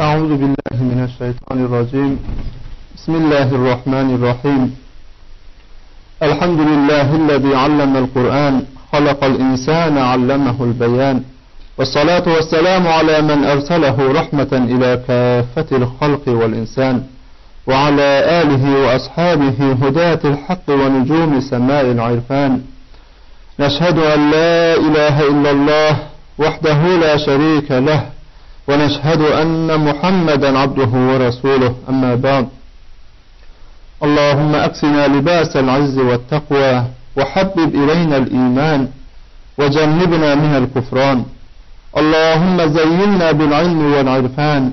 أعوذ بالله من الشيطان الرجيم بسم الله الرحمن الرحيم الحمد لله الذي علم القرآن خلق الإنسان علمه البيان والصلاة والسلام على من أرسله رحمة إلى كافة الخلق والإنسان وعلى آله وأصحابه هداة الحق ونجوم سماء العرفان نشهد أن لا إله إلا الله وحده لا شريك له ونشهد أن محمدا عبده ورسوله أما بعد اللهم أكسنا لباس العز والتقوى وحبب إلينا الإيمان وجنبنا من الكفران اللهم زينا بالعلم والعرفان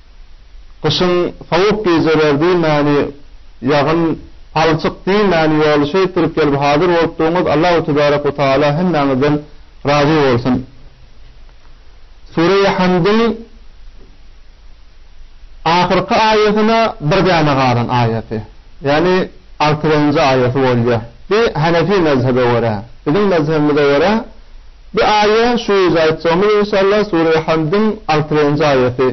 Gyşyň sowuk gijeleri diýmäni, ýagyn, palçyk diýmäni ýoly şeýtdirip gelip hazyr bolupdygyňyz Allahu tebarek we taala hemmäňizden razy bolsun. Sureýi Hamdyň ahyrky aýatyna bir däne galan aýaty, ýagny altyzynjy aýaty bolýar. Bi Hanefi mezhebe görä, biziň mezhebimize görä, Bu aýa şu ýyl gaýtjagymyz inşallah Sure Hamdyň altynjy aýaty.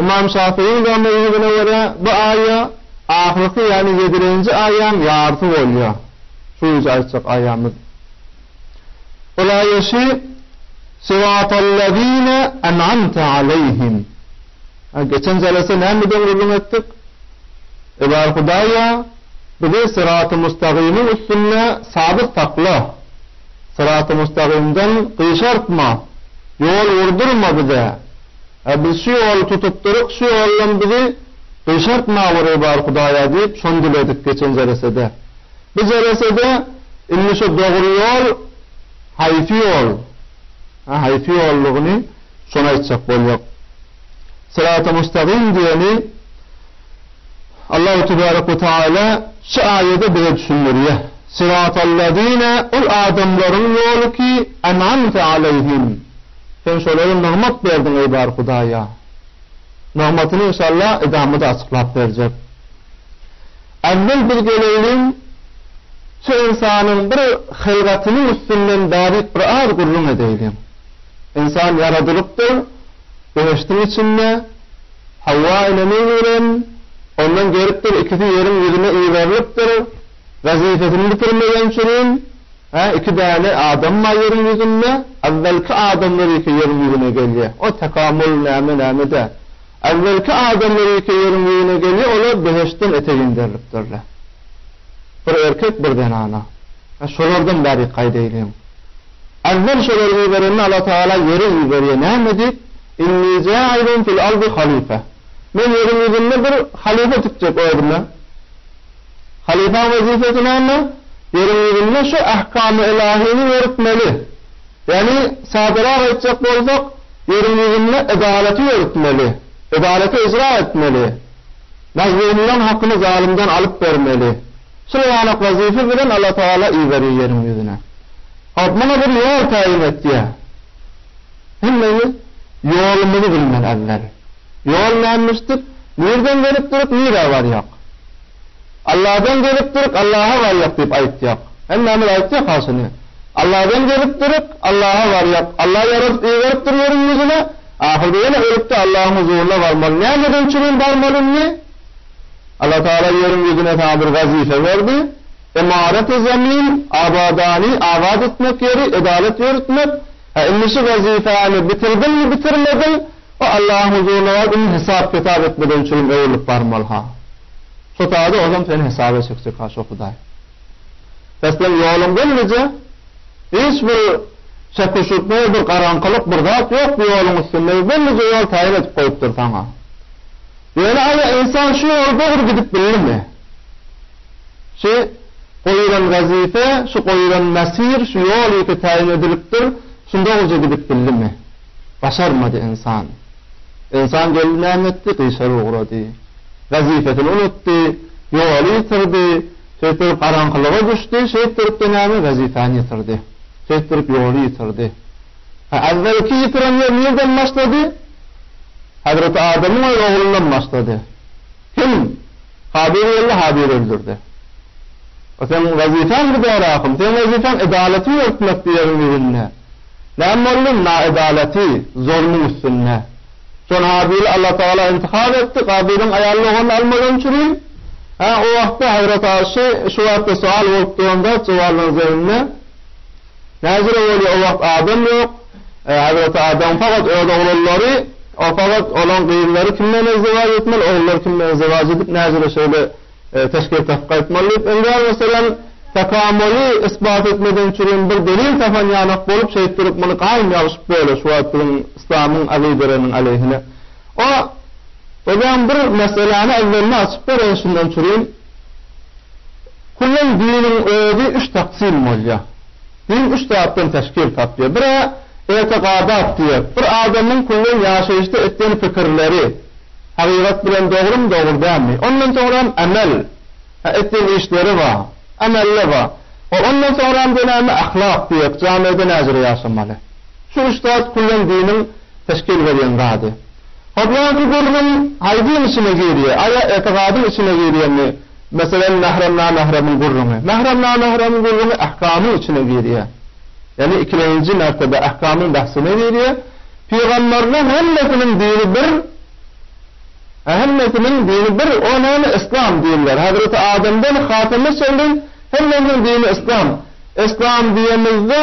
Ymam Şafygyň da mezhebine görä bu aýa ahyrky ýagny ýedilenji aýaň ýarysy bolýar şu ýyl aýtjak aýamyz. Ol aýa şi Sıratallazine en'amte aleyhim. Ha geçen jalasa nämeden gürrüň etdik? Eber Hudaýa bizi syraty mustagymyň üstünde sabyt sakla. Syraty mustagymdan gyşartma, ýol urdurma bize. Ä biz şu ýoly tutupdyryk, şu ýoldan bizi gyşartma gury bar Hudaýa diýip şony diledik geçen jeresede. Bu jeresede indi şu dogry ýol haýsy ýol? Ä haýsy ýoldygyny şony aýtjak boljak. Syraty mustagym diýeni Allahu tebarek we taala şu aýady bize düşündirýär, Syratallazine, ol adamlaryň ýoly ki, en'amte aleýhim, Sen şolara nygmat berdiň, eý bar Hudaýa. Nygmatyny inşallah edamada açyklap berjek. Awvel biz geleýliň şu ynsanyň bir hylgatynyň üstünden baryp bir az gürrüň edeýliň. Ynsan ýaradylypdyr behişdiň içinde. Hawa, ine men gelen. Ondan geripdir, ikisi ýeriň ýüzüne yzarlypdyr. Wezipesini bitirmegen çenil, hä, iki däne adam bar ýeriň ýüzünde. Äwwelki adamlar ýeke ýeriň ýüzüne gelýä. O tekamul näme-näme däl. Äwwelki adamlar ýeke ýeriň ýüzüne gelýä, olar behiştden etek inderilipdirler. Bir erkek, bir zenana. Hä, şolardan bäri gaýda eýleýin. Awwal şolary iberende Alla Tagala ýere iberýär. Näme diýip? Inni jailun fil ardi halife. Men ýeriň ýüzünde bir halypa tikjek özüme. Halypaň wezipesi näme? Ýeriň ýüzünde şu ahkamy ylahyny ýöritmeli. Ýagny, sadarak aýtjak bolsak, ýeriň ýüzünde edalaty ýöritmeli. Edalaty ijra etmeli. Mazlumlaň hakyny zalymdan alyp bermeli. Şul ýanak wazyfa bilen Allatagala iberer ýeriň ýüzüne. Hop, muňa bir ýol taýyn et diýä. Hemmeňiz ýolumyzy bilmeli awwel. Ýol nämmişdik? Nirden gelip durup, nirä barýak? Alladan gelip durup, Allaha barýak diýip aýtýak. Hemmämiz aýtýak-ha şuny. Alladan gelip durup, Allaha barýak. Alla ýaradyp iberipdir ýeriň ýüzüne. Ahyrda ýene ölüp-de Allahyň huzuruna barmaly. Nähede üçin hem barmaly indi? Allatagala ýeriň ýüzüne saňa bir wazipe berdi. Ymarat-y zemin, abadany, abat etmek ýeri, edalet ýöretmek. Hä, indi şu wazipäni bitirdiňmi, bitirmediň? O Allahyň huzuryna baryp, indi hesap-kitap etmeden çürim öwrülip barmaly-ha. Şo taýda ozam seni hesaba çekjek-ha şo Hudaý. Bes seň ýoluň gizlije, hiç bir söküşik, ne bir garaňkylyk bir zat ýok bu ýoluň üstünde, gizlije ýol taýyn edip goýupdyr saňa. Ýöne aýa ynsan şu ýoly dogry gidip bildimi? Şi goýulan wezipe, şu goýulan mesir, şu ýol ýeke taýyn edilipdir, şuny dogryja gidip bildimi? Başarmady ynsan. Ynsan geldi nämetdi, gyşar ugrady. Wezipesini unutdy, ýoly ýitirdi, şeýtdirip garaňkylyga düşdi, şeýtdiripde näme wezipäni ýitirdi. Şeýtdirip ýoly ýitirdi. Hä äwwelki ýitiren ýer nirden başlady? Hazreti Adamyň öz oglundan başlady. Kim? Ha bir geldi, ha bir öldürdi. O seň wezipäň bu däl ahym. Seň wezipäň edalaty ýörtmek bu ýeriň ýüzünde. Näme boldun naedalaty, zolmuň üstünde. Şon Habili Allatagala intihap etdi, Kabylyň aýal doganyny almazam çürin. Hä, o wagtda Hazrat Aşy şu bapda sual bolup duran zat jogabynyň zeminine. Näjüre bolýa o wagt adam ýok. Hazreti Adam fakat öz oglanlary o fakat olaň gyzlary kim menen zewac etmeli ogullar kim menen zewac edip näcele şeýle teşkil tapyp gaýtmaly diýip öňler meselem tekamoly isbat etmeden çügün bir delil tapan ýanak bolup şeýt durup muny gaýym ýalyşyp böle şu wagt biziň islamyň agideleriniň aleýhine o özem bir meseläni ewvelini açyp bereýin şundan çügün kulun diniň özi üç taksim bolýa. Din üç zatdan teşkil tapýar. Bir-ä, etigadat diýýär. Bir adamyň külleý ýaşaýyşda etýän pikirleri hakykat bilen dogrumy, dogry dälmi. Ondan soňram emel. Hä, etýän işleri bar. Emelde bar. Hol ondan soňram gelämi, ahlak diýýär. Jamiýede näjüre ýaşamaly. Şu üç zat külleň diniň teşkil berýän zady. Hop, ýa bu gürrüň haýsyň içine girýär? A ýa etigadyň içine girýärmi? Meselem, mährem-namähremiň gürrüňi. Mährem-namähremiň gürrüňi ähkamyň içine girýär. Ýagny ikilenji mertebe ähkamyň bähsine girýär. Pygamberiniň hemmesiniň dini bir, hä hemmesiniň dini bir, o näme Yslam diýilýär. Hazreti Ademden Hateme çenli hemmesiniň dini Yslam. Yslam diýemizde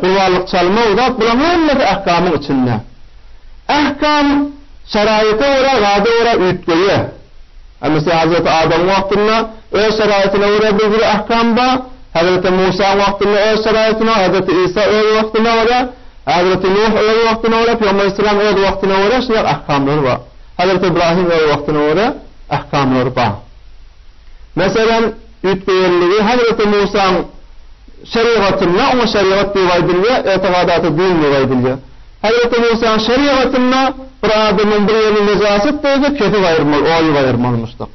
Gurbanlyk çalma uzak bulaň hemmesi ahkamyň içinde. Ahkam şaraýata görä zada görä üýtgeýä. Hemesi Hazreti Adamyň wagtynda öz şaraýatyna görä bir bir ahkam ba, Hazreti Musaň wagtynda öz şaraýatyna, Hazreti Isa öz wagtyna görä, Hazreti Nuh öz wagtyna görä, Pygamber Aleyhisselam öz wagtyna görä şular ahkamlar ba. Hazreti Ibrahim öz wagtyna görä ahkamlar ba. Meselem. Üýtgeýänligi Hazreti Musaň Şerigatynda, oňa Şerigat diýip aýdylýar, Etegadaty din diýip aýdylýar. Hazreti Musaň Şerigatynda bir adamyň bir ýeri nejaset bolsa, kesip aýyrmaly, oýup aýyrmalymyşdyk.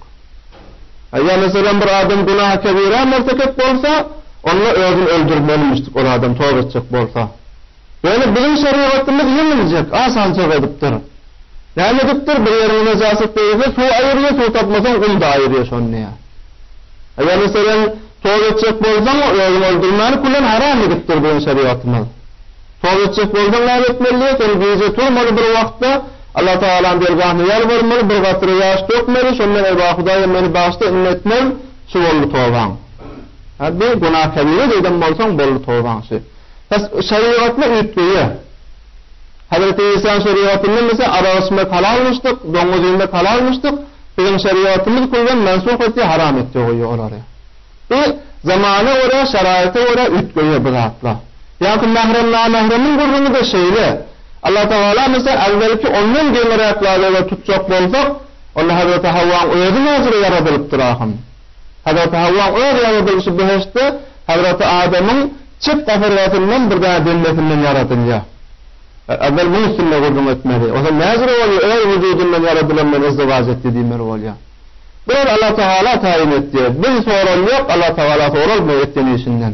Ýa meselem bir adam günahy kebira mertekep bolsa, onda özüni öldürmelimişdik, ol adam toba etjek bolsa. Ýöne biziň şerigatymyz ýeňiljek, asançak edipdir. Näme edipdir, bir ýeriňe nejaset degse, suw aýyrýa, suw tapmasaň, gum-da aýyrýa şony diýýä. Eger, meselem, toz etjek bolsaň, özüňi öldürmäni külen haram edipdir biziň şerigatymyz. Toz etjek bolsaň näme etmeli diýýä, sen gije turmaly bir wagtda, Allatagalaň dergahyna ýalbarmaly, bir gatra ýaş dökmeli, şonda, Eý, ba, Hudaýym, meni bagyşla, indi etmezm, şu boldy tobaň. Hä, bi, günä-kebire diýdem bolsaň, boldy tobaň, şi. Bes, şerigatda üýtgeýär. Hezreti Isaň şerigatynda mese arak içmek halalmyşdyk, doňuz iýmek halalmyşdyk, biziň şerigatymyz külben mensuh etdi, haram etdi goýýar olary. Bu zamana görä, şaraýata görä üýtgeýär bu zatlar. Ýa-ki mährem-namähremiň gürrüňi-de şeýle. Allah Tagala mese äwwelki ondan geňiräkleri eger tutjak bolsak, onda Hezreti Hawwaň özi näzire ýaradylypdyr ahym? Hazreti Hawa öz ýaradylyşy behiştde Hazreti Adamyň çep gasurgasyndan bir däne dendesinden ýaradylýar. Äwwel muň üstünde gürrüň etmeli. Ozal näjüre bolýar, öz wujudyndan ýaradylandan izdiwaj etdi diýmeli bolýar. Biraz Allatagala taýyn etýär. Biz soralyýok, Allatagala soralmaýar etýän işinden.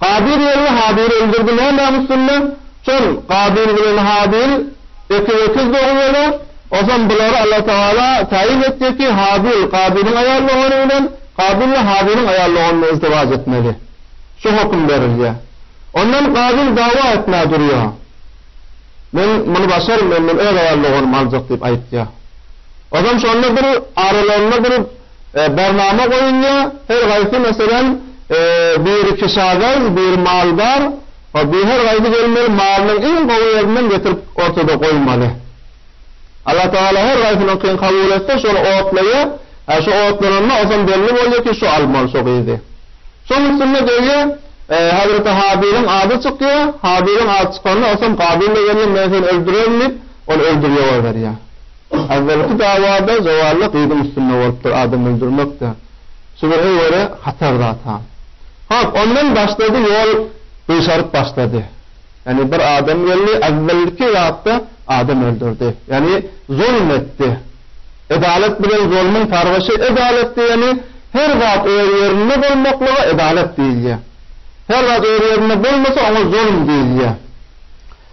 Gadyr ýerini Hadyr öldürdi nämäň üstünde? Şol Gadyr bilen Hadyr ekiz-ekiz dogýarlar. Orsam bulary Allatagala taýyn etdiki, Hadyr Gadyryň aýal dogany bilen, Gadyr-da Hadyryň aýal doganyndan izdiwaç etmeli. Şu höküm berilýär. Ondan Gadyr dawa etmä durýar. Men muny başarmyn, men öz aýal doganymy aljak diýip aýtýar. Ozam şonda bir aralarynda bir Barnama goýulýar, her gaýsy, meselem, biri kişadarz, biri maldar, bi her gaýsy gelmeli malynyň iň gowy ýerinden getirip ortada goýmaly. Allah Tagala her gaýsynyňkyny kabul etse, şony otlaýar, a şu otlananda osam belli bolýar ki, şu almaly şu gyzy. Şoň üstünde gelýär, Hazreti Habylyň ady çykýar, Habylyň ady çykanda osam Gabyl-da gelýär, men seni öldürerin diýip, ony öldürýä goýberýär. Awwalky dawada Jawalla gyzyň üstünde bolupdyr adam öldürmekde. Subure göre hatar zat-a. Hop, ondan başlady ýol gyşaryp başlady. Ýani bir adam geldi, awwalki zatda adam öldürdi. Ýani zulm etdi. Edalat bilen zulmyň sargyşy edalat diýeni her zat öz ýerinde bolmaklyga edalat diýilýär. Her zat öz ýerinde bolmasa oňa zulm diýilýär.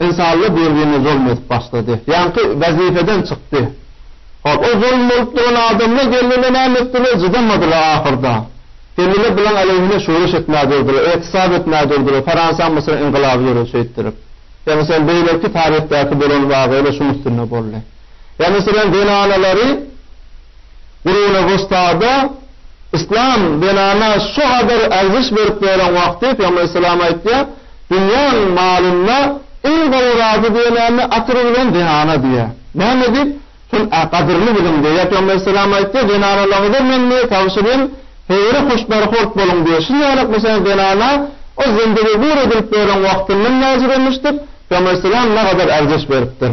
Ynşalla Bergine zulum edip başlady. Ýaňky wezipeden çykdy. Hop, o zulum bolup duran adamlar gelnine näme etdiler? Cydamadylar ahyrda. Gelnine bilaň aleýhine şuwruş etmä durdular, etisap etmä durdular, Fransiýa Müsüre yngylaby ýöredi şeýtdirip. Ýa meselem beýleki taryhdaky bolan wagyalar şuň üstünde boldy. Ýa meselem zenanalary. Gurunagustada Yslam zenana şu gadar ärziş berip beren wagty Pygamber Aleyhisselam aýtýar, Dünýäň malynda iň gowy razy diýen näme, atyr bilen zenana diýýär. Näme diýip, şol a gadyrly biziň diýýär. Pygamber Aleyhisselam aýtýar, Zenanalaryňyza men diýýär, tabşyryn, Hezire hoşberhort boluň diýýär. Şu ýaly meselem zenana o zindigi gür edilip beren wagtyndan näjiremişdir, Pygamber Aleyhisselam nägadar ärziş beripdir.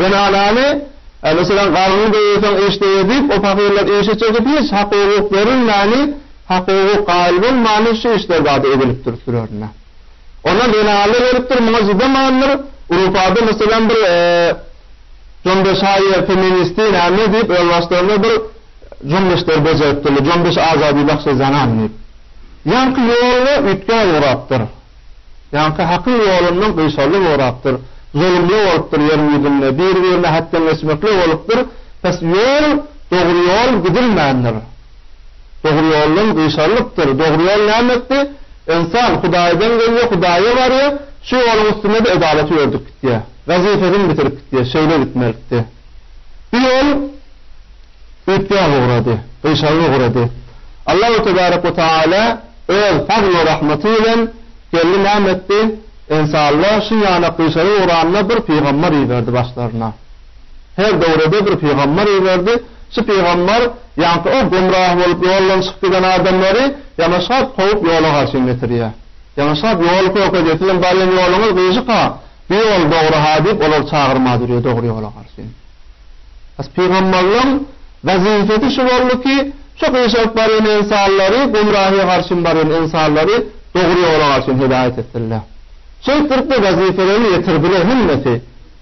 Zenanany, meselem, garnyny doýursaň iş döwer diýip, o pahyrlar işe çekip hiç hak-hukuk berilmäni, hak-hukuk gaýyl bolmany şu işler bada edilipdir sürerine. Ondan zenanlar gelipdir, muňa çydamandyr, Urufada meselem bir jombeşaýer, feministi näme diýip öz başlaryna bir jombeşleri bejeripdirler, Jombeş azady bahşe zanan diýip. Ýaňky ýoly üýtgäp ugrapdyr. Ýaňky Hakyň ýolundan gyşarly gorapdyr, zulumly bolupdyr, ýeriň ýüzünde biri-birine hetdeňleşmekli bolupdyr, pes ýol, dogry ýol gidilmändir. Dogry ýoldan gyşarlypdyr. Dogry ýol nämekdi? Ynsan, Hudaýdan gelýär, Hudaýa barýar, şu ýoluň üstünde-de edalaty ýördüp gitýär. Wezipesini bitirip gitýär, şeýle gitmelikdi. Bu ýol. Üýtgäp ugrady, gyşaryp ugrady. Allahu tebarek we teala öz fazl we rahmaty bilen gelni näme etdi? Ensalla şu ýanak gyşaryp ugranda bir pygambar iberdi başlaryna. Her döwrede bir pygambar iberdi. Şu pygambar ýaňky o gümrah bolup ýoldan çykyp giden adamlary ýanaşap kowup ýola garşy getirýär. Ýanaşap ýoly köke edýär. Siziň barýan ýoluňyz gyşyk-a, bu ýol dogry-ha diýip olar çagyrma durýar dogry ýola garşy. Has pygamberligiň wezipesi şu boldy ki, şok iş alyp barýan ynsanlary, gumrahyýa garşyn barýan ynsanlary dogry ýola garşyn hidaýat etsinler. Şeýtdiripde wezipelerini ýetirdiler hemmesi.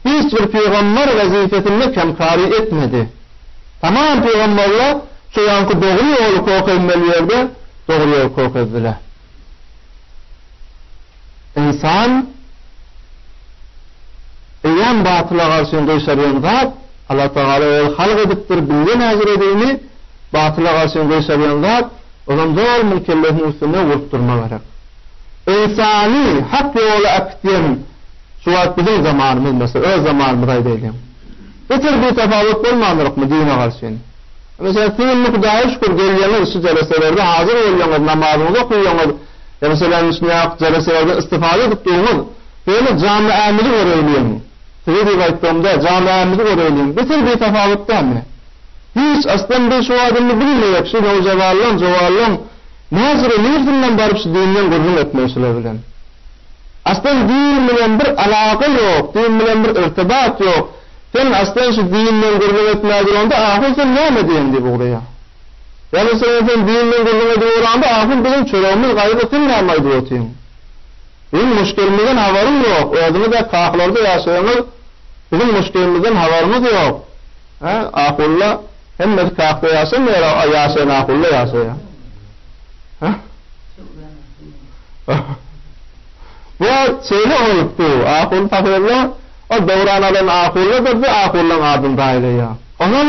Hiç bir pygamber wezipesinde kemkary etmedi. Tamam pygamberler şu ýanky dogry ýoly kokezmeli ýerde dogry ýoly kokezdiler. Ynsan eýýäm batyla garşy gyşarýan zat, Allatagala özi halk edipdir, bilýän äjirediğini, batyla garşy gyşarýan zat, ozam zolumyň kellesiniň üstünde urup durmak gerek. Ynsany hak ýola äkitýän şu wagt biziň zamanymyz mese, öz zamanymyzy aýdaýlyň. Beter bitapawut bolmandyrykmy dine garşy? Meselem siziň Hudaýa şükür gelýäňiz şu jeleselerde hazyr bolýaňyz, namazyňyzy okaýaňyz, Ýa-da şeýle üstüne akjara sebäpden istifada edip durňyz. Şeýle jamy-ämili göräýliň. Size diýip aýtdygymda, jamy-ämili göräýliň. Beter bitapawut dälmi? Hiç, aslam biz şu adamyny bilmeýäk, şu nowjabanlaň, jowanlaň näjigara niresinden baryp şu dinden gürrüň etmeli şular bilen? Aslam din bilen bir alaka ýok, din bilen bir irtibat ýok. Sen aslam şu dinden gürrüň etmäge duranda, ahyr sen näme diýeň diýip ugraýar. Ýa-da sen ýönekeý düýnden gürrüň edip ugranda, Ahyl biziň çöregimiz gaýgy sen näme aýdyp otyň? Biziň muşkelimizden habaryň ýok, özüňiz-ä kahylarda ýaşaýaňyz, biziň muşkelimizden habaryňyz ýok. Hä, ahulla, hemmesi kahda ýaşamaýar, a ýaşaýan ahulla ýaşaýar. Hä? Bu şeýle bolup dur, ahull pahylla, ol döwran alan ahulladyr-da, ahullaň adyny daýlaýar. Onam.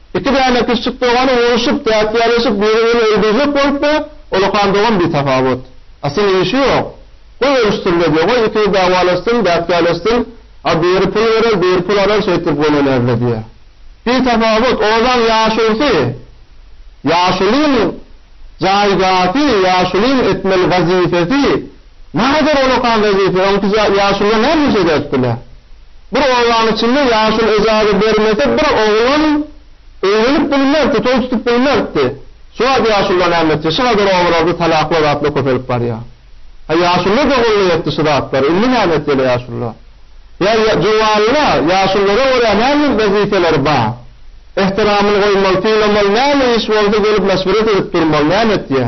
Iki däne kiçijik dogany uruşyp, däkgärleşip, biri-birini öldürjek bolupdy, ulakan dogan bitapawut. Asyl işi ýok. Goý uruşsynda-de, goý ikisi dawalaşsyn, däkgärleşsin, a biri pul berer, biri pul alar, şeýtip gönenäs-le diýýä. Bitapawut, ozaň ýaşulusy, ýaşulyň jaýdaty, ýaşulyň etmeli wazipesi, Maňa bir olakan wezipä onki ýaşulla näme iş ederdi-le? Bir obanyň içinde ýaşul ejaza bermese bir oglan öýlenip bilmerdi, toý tutup bilmerdi. Şu wagt ýaşulla näme etjek? Şu gadar obalarda talakly zatlar köpelip barýar. Ha ýaşulla-da goldaý etdi şu zatlary. Indi näme etjeli ýaşulla? Ýa juwanla, ýaşullara görä näme wezipeleri bar? Ehtiramyny goýmaly, synamaly, näme iş bolsa gelip meşweret edip durmaly, näme etýä?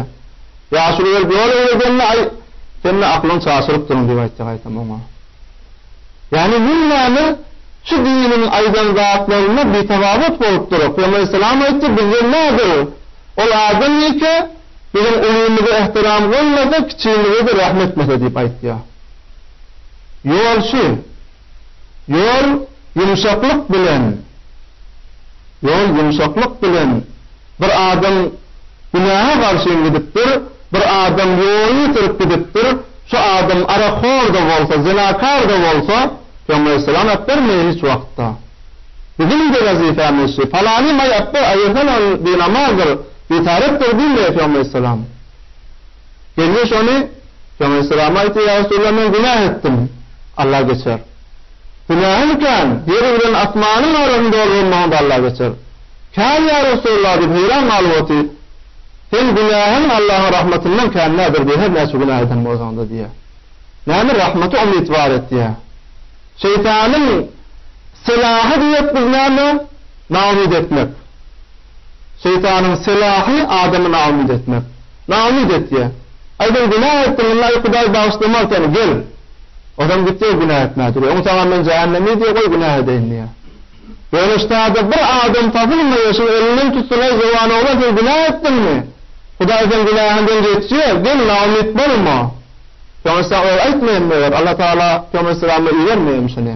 Ýaşuly gelip ýol eýledende, Aý, sen-de aklyňy çaşyrypdyryň diýip aýtdy gaýtam oňa. Ýagny ýüz näme, şu diniň aýdan zatlarynda bitababat bolup durup, Pygamber Yssalam aýtdy, bizden nädir, ol adam eke, biziň ulymyza ähtiram goýmasa, kiçimize-de rehim etmese diýip aýtýar. Ýol şu. Ýol ýumşaklyk bilen Ýol ýumşaklyk bilen Bir adam günähe garşyn gidipdir, bir adam ýoluny sürüp gidipdir, şu adam arakhor-da bolsa, zenakar-da bolsa, Pygamberimiz salam aýyp bermeýär hiç wagtda. Biziň-de wezipämiz şu, palany maý aýyp ber, aýyrsaň ol binamazdyr, bitarypdyr diýmeýär Pygamberimiz salam. Geldi şony şoňa istirama aýtdy ýa Resulallah men günah etdim Alla geçer. Günähim kän ýer bilen asmanyň arasyny doldurmagynda Alla geçer. Kän ýa Resulallah diýip heýran galyp oty Sen günähiň Allahyň rahmatyndan kän nädir diýe her näçe günah eden bolsaňda diýe. Näme rahmaty umytwar et diýe. Şeýtanyň silahy diýek biz näme naumyt etmek. Şeýtanyň selahy adamy naumyt etmek. Naumyt etýä. Aýdaň günä etdiň indi aý Hudaý bagyşlamaz seni gel. Ozam gitýä günä etmä durýa. Öň saňa men jähennemi diýä goý günä edeýin diýä. Ýöne ştada bir adam tapylmaý we şuň elinden tutsun aý jowan oglan sen günä etdiňmi? Hudaý seň günäňden geçýä gel naumyt bolma. Köňes saňa öý aýtmaýan meger Allatagala köňes ysgama ibermeýän şony.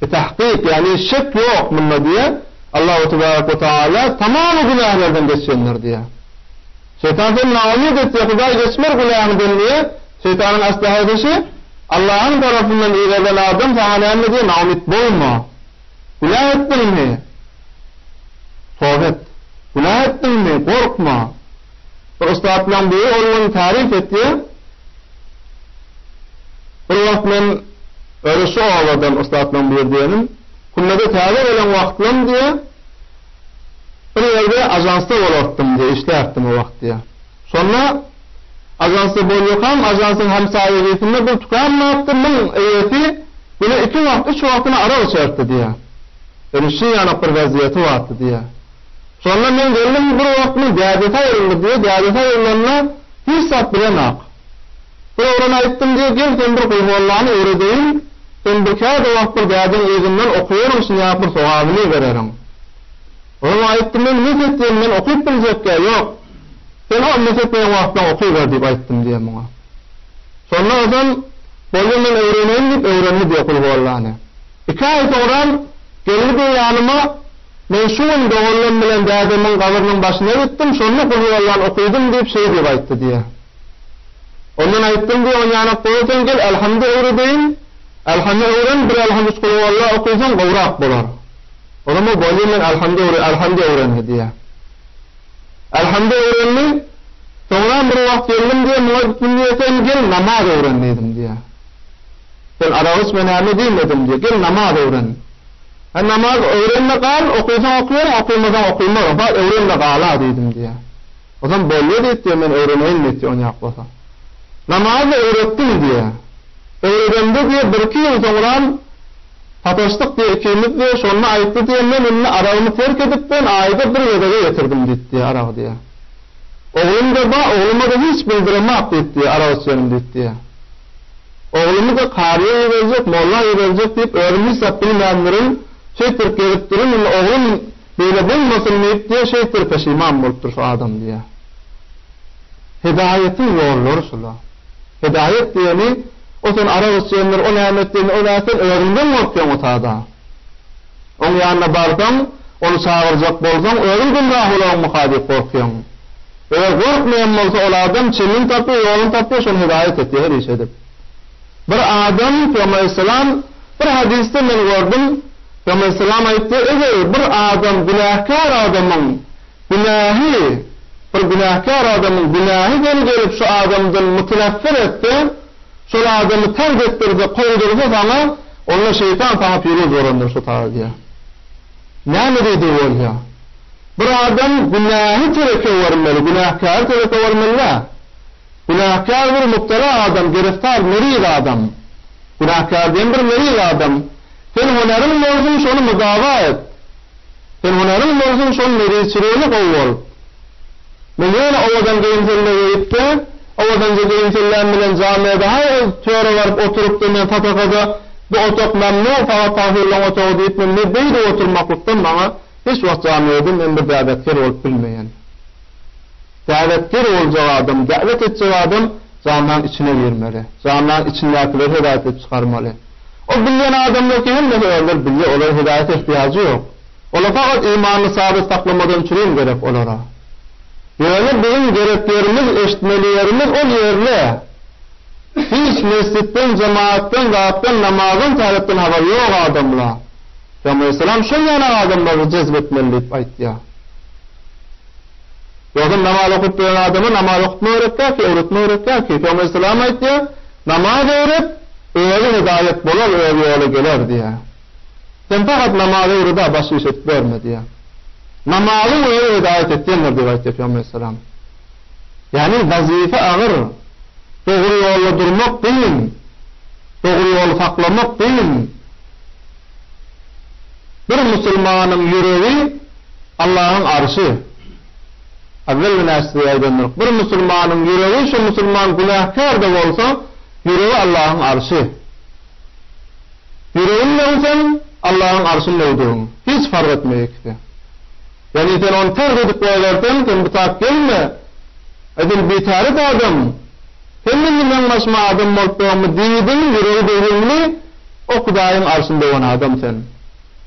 Bi tahkyk, ýagny şek ýok munda diýýär, Allahu tebarek we taala tamamy günälerden geçendir diýýär. Şeýtan seni naumyt etse, Hudaý geçmez günäňden diýýär. Şeýtanyň asly haýsyşy? Allahyň tarapyndan ýigerilen adam saňa näme diýýär, naumyt bolma. Günä etdiňmi? Toba et. Günä etdiňmi? Gorkma. Bir ussatlaň biri ol güni taryp etýär, Bir wagt men öli şu obadan ussatlaň biri diýenim, Kümede täze gelen wagtlam diýýär, Bir ýerde ažansda bolartdym diýýär, işlärtdim o wagt diýýär. Şonda ažansda bolýakam, ažansyň hemsaýygysynda bir tükän bardy, muň eýesi güne iki wagt, üç wagtyna arak içertdi diýýär. Öli şinýalak bir wezýeti bardy diýýär. Şonda men gelnim bir wagt men dädesi aýryldy diýýär, dädesi aýrylanda hiç zat bilenok. Bir oglana aýtdym diýýär, gel sen bir gulhuwallany öwredeýin, sen bir käbir wagt bir dädeň yzyndan okaýaryň şuny ýa bir sogabyny ibereriň. Ol maňa aýtdy, men mes etýän men okyp biljek ýa ýok, sen o mes etmeýän wagtlaň okyber diýip aýtdym diýýär muňa. Şonda ozal bolýa men öwreneýin diýip öwrendi diýýär gulhuwallany. Iki aý soňram geldi diýýär ýanyma, Men şu gün doganlarym bilen dädemiň gabrynyň başyna gitdim, şonda Gully Allan okydym diýip şeý diýip aýtdy diýýär. Ondan aýtdym diýýär, on ýanak goýasaň gel Älhamdy öwredeýin, Älhamy öwren, bir Älham üç Gully Alla okysaň gowrak bolar. Ozama bolýa men Älhamdy öwre Älhamdy öwrenli diýýär. Älhamdy öwrenli, soňra bir wagt geldim diýýär, muňa gitdim diýýär, sen gel namaz öwren diýdim diýýär. Sen arak iç men näme diýmedim diýýär, gel namaz öwren. He, namaz öwren-de gal, okysaň okyberin, okymasaň okyberin, howa, öwren-de gal-a diýdim diýýär. Ozam bolýa diýip diýýär, men öwreneýin diýip onýak bolsa. Namazy öwretdim diýýär. Öwredemde diýýär, birki ýyl soňram sataşdyk diýýär ikimiz-de, şonda aýtdy diýýär, men indi aragymy terk edip bilen, aýda bir gezege getirdim diýip diýýär aragy diýýär. Oglum-da bar, ogluma-da hiç bildiremak diýip diýýär, arak içerin diýip diýýär. Oglumyz-a karyýa iberjek, molla iberjek diýip, özüm hiç zat bilmändirin, şeýtdirip gezip durun, indi oglum beýle bolmasyn diýip, diýýär, şeýtdirip peşiman bolupdyr şu adam diýýär. Hedaýatyň ýollary şul-a. Hedaýat diýeni, o sen arak içýändir, o näme etýändir, o näme etýändir, özüňden gorkýaň o tada. Oň ýanyna barsaň, ony çagyrjak bolsaň, özüň gümra bolagyňmyka diýip gorkýaň. Eger gorkmaýan bolsa, ol adam çillini tapýar, ýoluny tapýar, şony hidaýat etýär her iş edip. Bir adam, Pygamber aleyhisselam, bir hadysda men gördüm, Pygamber aleyhisselam aýtdy, Eger bir adam günäkär adamyň Günähi, bir günäkär adamyň günähi göni gelip şu adamdan mytynaffyr etse, şol adamy tans etdirse, kowdursa saňa, onda şeýtan saňa piruz bolandyr şu saz diýýär. Näme diýdi bolýa? Bir adam günähi terek ewermeli, günäkäri terek ewermeli däl. Günäkär bir mubtala adam, gerestar, meriz adam. Günäkär diýen bir meriz adam. Sen hünäriň bolsun şony mydaba et. Sen hünäriň bolsun şol nerizçiligiňi gowy bol. Men ýöne owadan geýimselmegi öýtge, owadanja geýimselläm bilen jamiada haý gyz töre baryp oturypdy men satakada bu otak mamnu saga tahyryň otagy diýip men ne beýdip oturmaklykdan maňa hiç wagt jamiada men bir zäbet ker bolup bilmeýän. Däwetger boljak adam, däwet etjek adam janlaň içine girmeli. Janlaň içindäkileri hidayet edip çykarmaly. Ol bilýän adamlarky hemme sebäpler bilýär, olara hidayete ihtiýajy ýok. Ola fakat imanny sabit saklamadan üçinem gerek olara. Ýöne biziň gerek ýerimiz, eşitmeli ýerimiz ol ýerde. Hiç mesjitden, jemaatdan, zatdan, namazdan, täretden habary ýok adamla. Pygamber aleyhisselam şol ýaly adamlary jezb etmeli diýip aýtýar. Ýogsam namaz okup bilen adama namaz okutmak öwretýär ki, öwretmek öwretýär ki, soňra islam aýtýar, namaz öwret, özi hidaýat bolar, öz ýoly geler diýýär. Sen pakat namaz öwreda, başga iş edip berme diýýär. Namazyň özi hidaýat etýändir diýip aýtýar Pygamber aleyhissalam. Ýagny wazipe agyr, dogry ýolda durmak kyn, dogry ýoly saklamak kyn. Bir musulmanyň ýüregi Allahyň arşy. Awwel men äş size aýdandyr. Bir musulmanyň ýüregi, şo musulman günäkär-de bolsa, ýüregi Allahyň arşy. Ýüregin möwseň, Allahyň arşy möwdügiň. Hiç fark etmeýär ikisi. Ýagny sen ony terk edip goýberseň, sen bu tarap gelme. Edil bitarap adam. Sen indi meň başyma adam bolup dogmy diýdiň, ýüregi degilmi? O Hudaýyň arşyny döwen adam sen.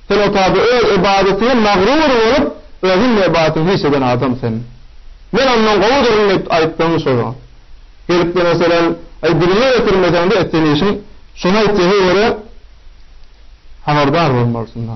Sen o taýda öz ybadatyňa magryr bolup, özüň ybadatyňy hiç eden adam sen. Men ondan gowudyryn diýip aýtdygyň şo-da. Gelip-de, meselem, aý, diliňe getirmeseň-de etýän işiň şony aýt diýene görä, habardar bolmalysynda.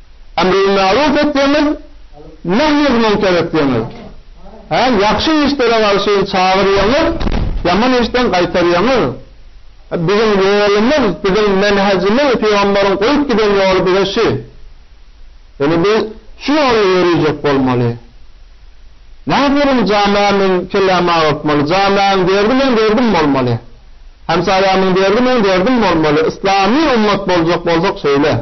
Emri maruf etseňiz, nehy münker etseňiz, hä, ýagşy işlere garşy çagyrýaňyz, ýaman işden gaýtarýaňyz. Biziň ýolumyz, biziň menhejimiz, pygamberiň goýup giden ýoly bize şü. Indi biz şu ýolda ýöreýjek bolmaly. Nähiliň jana meň kelläm agyrtmaly, janaň derdi meň derdim bolmaly. Hemsaýamyň derdi meň derdim bolmaly, yslamy ummat boljak bolsak şeýle.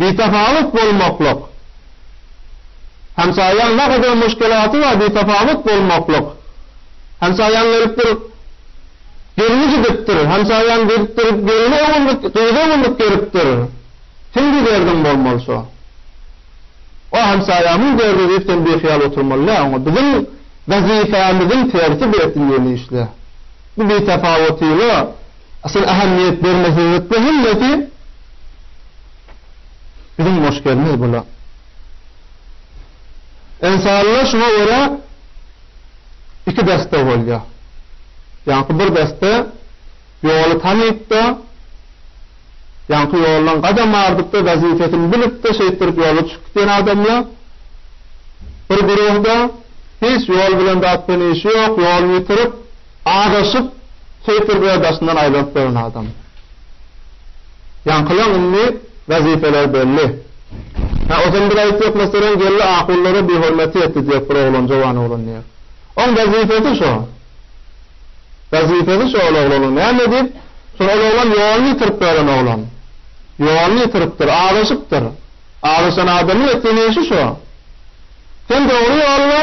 Bitapawut bolmaklyk. Hemsaýaň nähede muşkelaty bar bitapawut bolmaklyk. Hemsaýaň gelipdir gelini gidipdir, hemsaýaň gidipdir gelini öwündik, gyzy öwündik gelipdir. Kimdi derdiň bolmaly şo. O hamsaýamyň derdi diýip sen bihyýal oturmaly däl, oňa biziň wezipämiziň tersi bu etdiň ýöne işle. Bu bitapawutlyga sen ähmiýet bermesiň ötde hemmesi biziň boş gelmez bula. Ensalar şuňa görä iki däste bolýar. Ýaňky bir däste Ýoly tanyp-da, ýaňky ýoldan gadam ardyp-da, wezipesini bilip-de, şeýtdirip ýola düşüp gidýän adamla bir güroh-da, hiç ýol bilen zat bilen işi ýok, ýoluny ýitirip, azaşyp, şeýtdirip öz daşyndan aýlanyp dönen adam. Ýaňkylaň indi wezipeleri belli. Hä, o sen bir aýtjak, meselem, geldi akullara bihormeti etdi diýip, bir oglan, jowan oglan diýip. Oň wezipesi şo. Wezipesi şu ol oglanyň näme edip, şol ol oglan ýoluny ýitiripdir ölen oglan. Ýoluny ýitiripdir, azaşypdyr. Azaşan adamyň etýän işi şo. Sen dogry ýolda,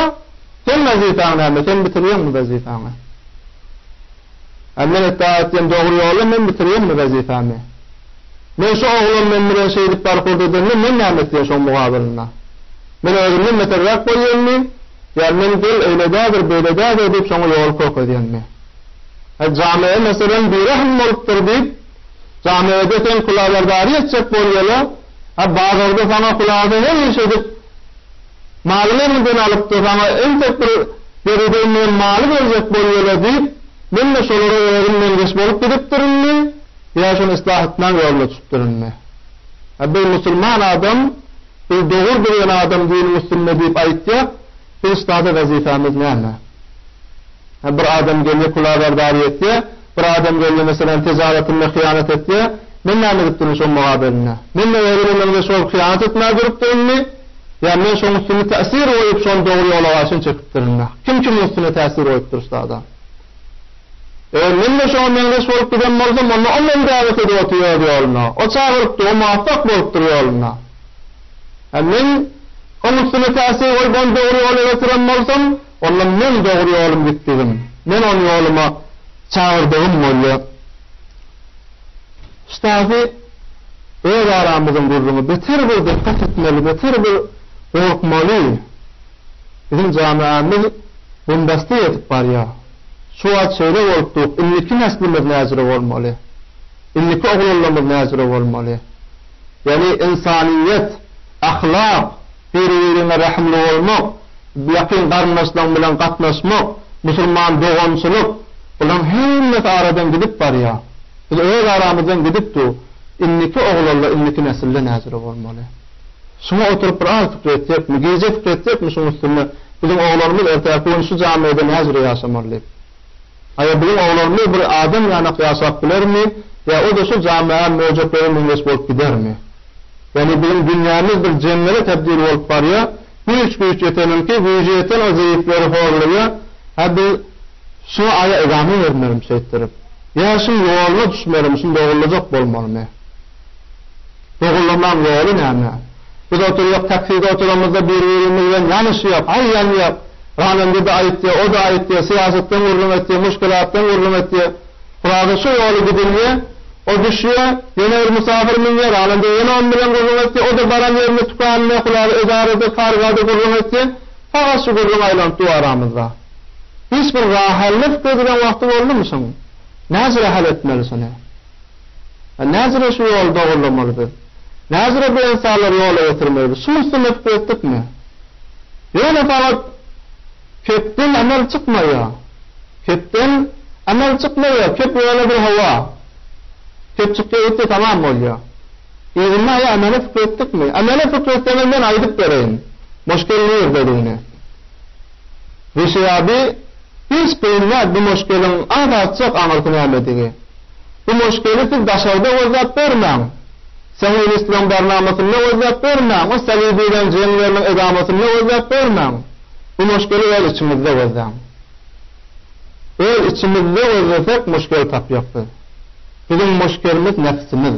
seň wezipäň näme, sen bitirýäňmi wezipäňi? Hä men etdä etýän dogry ýolda men bitirýäňmi wezipämi? Men şu oglandan bilen şeýdip barkurt edende men näme etýän şoň mugabylynda? Men özümden beterräk bolýanmy? Ýa men gel öýledädir beýledädir diýip şoňa ýol körkezýänmi? He jame meselem birehm bolupdyr diýip jamede sen kulabardary etjek bolýala he bazarda saňa kulada her iş edip malyňy eliňden alypda saňa entek bir deridenmem maly berjek bolýala diýip men-de şolara özüm meňzeş bolup gidipdirinmi? Ýa şony yslah etmäň ýoluna çykypdyr indi. Hä biz musulman adam, biz dogry döreýän adam diniň üstünde diýip aýtýak, biziň stada wezipemiz näme? Hä bir adam gelýä kulaberdary etýä, bir adam gelýä meselem tejaratynda hyýanat etýä, men näme edip duryn şoň mugabelinde? Men de özi bilen birge şol hyýanat etmä durupdyr indi, ýa men şoň üstünde täsir goýup şony dogry ýola başyn çekipdir indi? Kim kimiň üstünde täsir goýupdyr stada? Eger men-de şoňa meňzeş bolup giden bolsam, onda o meni däbese döwti öz ýoluna, o çagyrypdy, o muwapbak bolupdyr ýoluna. Hä, men oň üstüne täsir goýup, ony dogry ýola getiren bolsam, onda meň dogry ýolum gitdigim, men ony ýoluma çagyrdygym bolýar. Ştazy öz aramyzyň gürrüňi, beter bir dykgat etmeli, beter bir gorkmaly. Biziň jamaamyz bombastyk edip barýar. Şu wagt şeýle bolupdyk, indiki neslimiz näjüre bolmaly? Indiki oglanlarymyz näjüre bolmaly? Ýagny ynsanyýet, ahlak, biri-biriňe rahimli bolmak, ýakyn garyndaşlaň bilen gatnaşmak, musulman dogançylyk, bulaň hemmesi aradan gidip barýar. Biz öz aramyzdan gidip dur. Indiki oglanlar, indiki nesilde näjüre bolmaly? Şuňa oturyp bir az pikir etsekmi, gije pikir etsekmi şuň üstünde, biziň oglanymyz ertäki gün şu jamiede näjüre ýaşamaly diýip. A ýa biziň oglanymyz bir adam ýanak ýaşap bilermi ýa o-da şu jamiä möjeklere meňzeş bolup gidermi? Ýagny biziň dünýämiz bir jeňňele tebdil bolup barýa, güýç güýç ýeteninki, güýji ýeten o zeýifleri horlaýa, hä biz şuňa aýa egamy bermelimi şeýtdirip? Ýa şuň ýoluna düşmelimi, şuny dogullajak bolmalymy? Ogullamyň roly näme? Biz oturýok, takside oturamyzda bir-birimiz bilen ýalysýak, aýylanýak. Ranandy-da aýtýa, o-da aýtýa, syýasatdan gürrüň etýä, muşkelatdan gürrüň etýä. Hulaza şu ýoly gidilýä, o düşýä, ýene bir musafir münýä, Ranandy ýene oň bilen gürrüň etýä, o-da baran ýerinde tükänine, hulaza edarada, kargada gürrüň etýä. Sagat şu gürrüň aýlanyp dur aramyzda. Hiç bir rahallyk gözlän wagty boldumy şuň? Näce rahal etmeli şuny? Ýa näzire şu ýoly dogurlamalydy? Näzire bu ensalary ýola getirmelidi? Suw üstünde tutup etdikmi? Ýöne fagad kepden emel çykmaýa. Kepden emel çykmaýa. Kep ýöne bir howa. Kep çykýa gitdi tamam bolýa. Yzynda aýa emele pikir etdikmi? Emele pikir etseňiz men aýdyp bereýin. Moşkel nirdedigini. Rişi Abi hiç kyn däl bu moşkeliň az-azjak aňyrsy nämedigi. Bu muşkeli siz daşarda gözläp görmäň. Soňyny Islom barnamasynda gözläp görmäň, o Salibileň jeňleriniň edamasynda gözläp görmäň. Bu muşkeli öz içiňizde gözläň. Öz içimizde gözlesek muşkeli tapýak biz. Biziň muşkelimiz nebsimiz.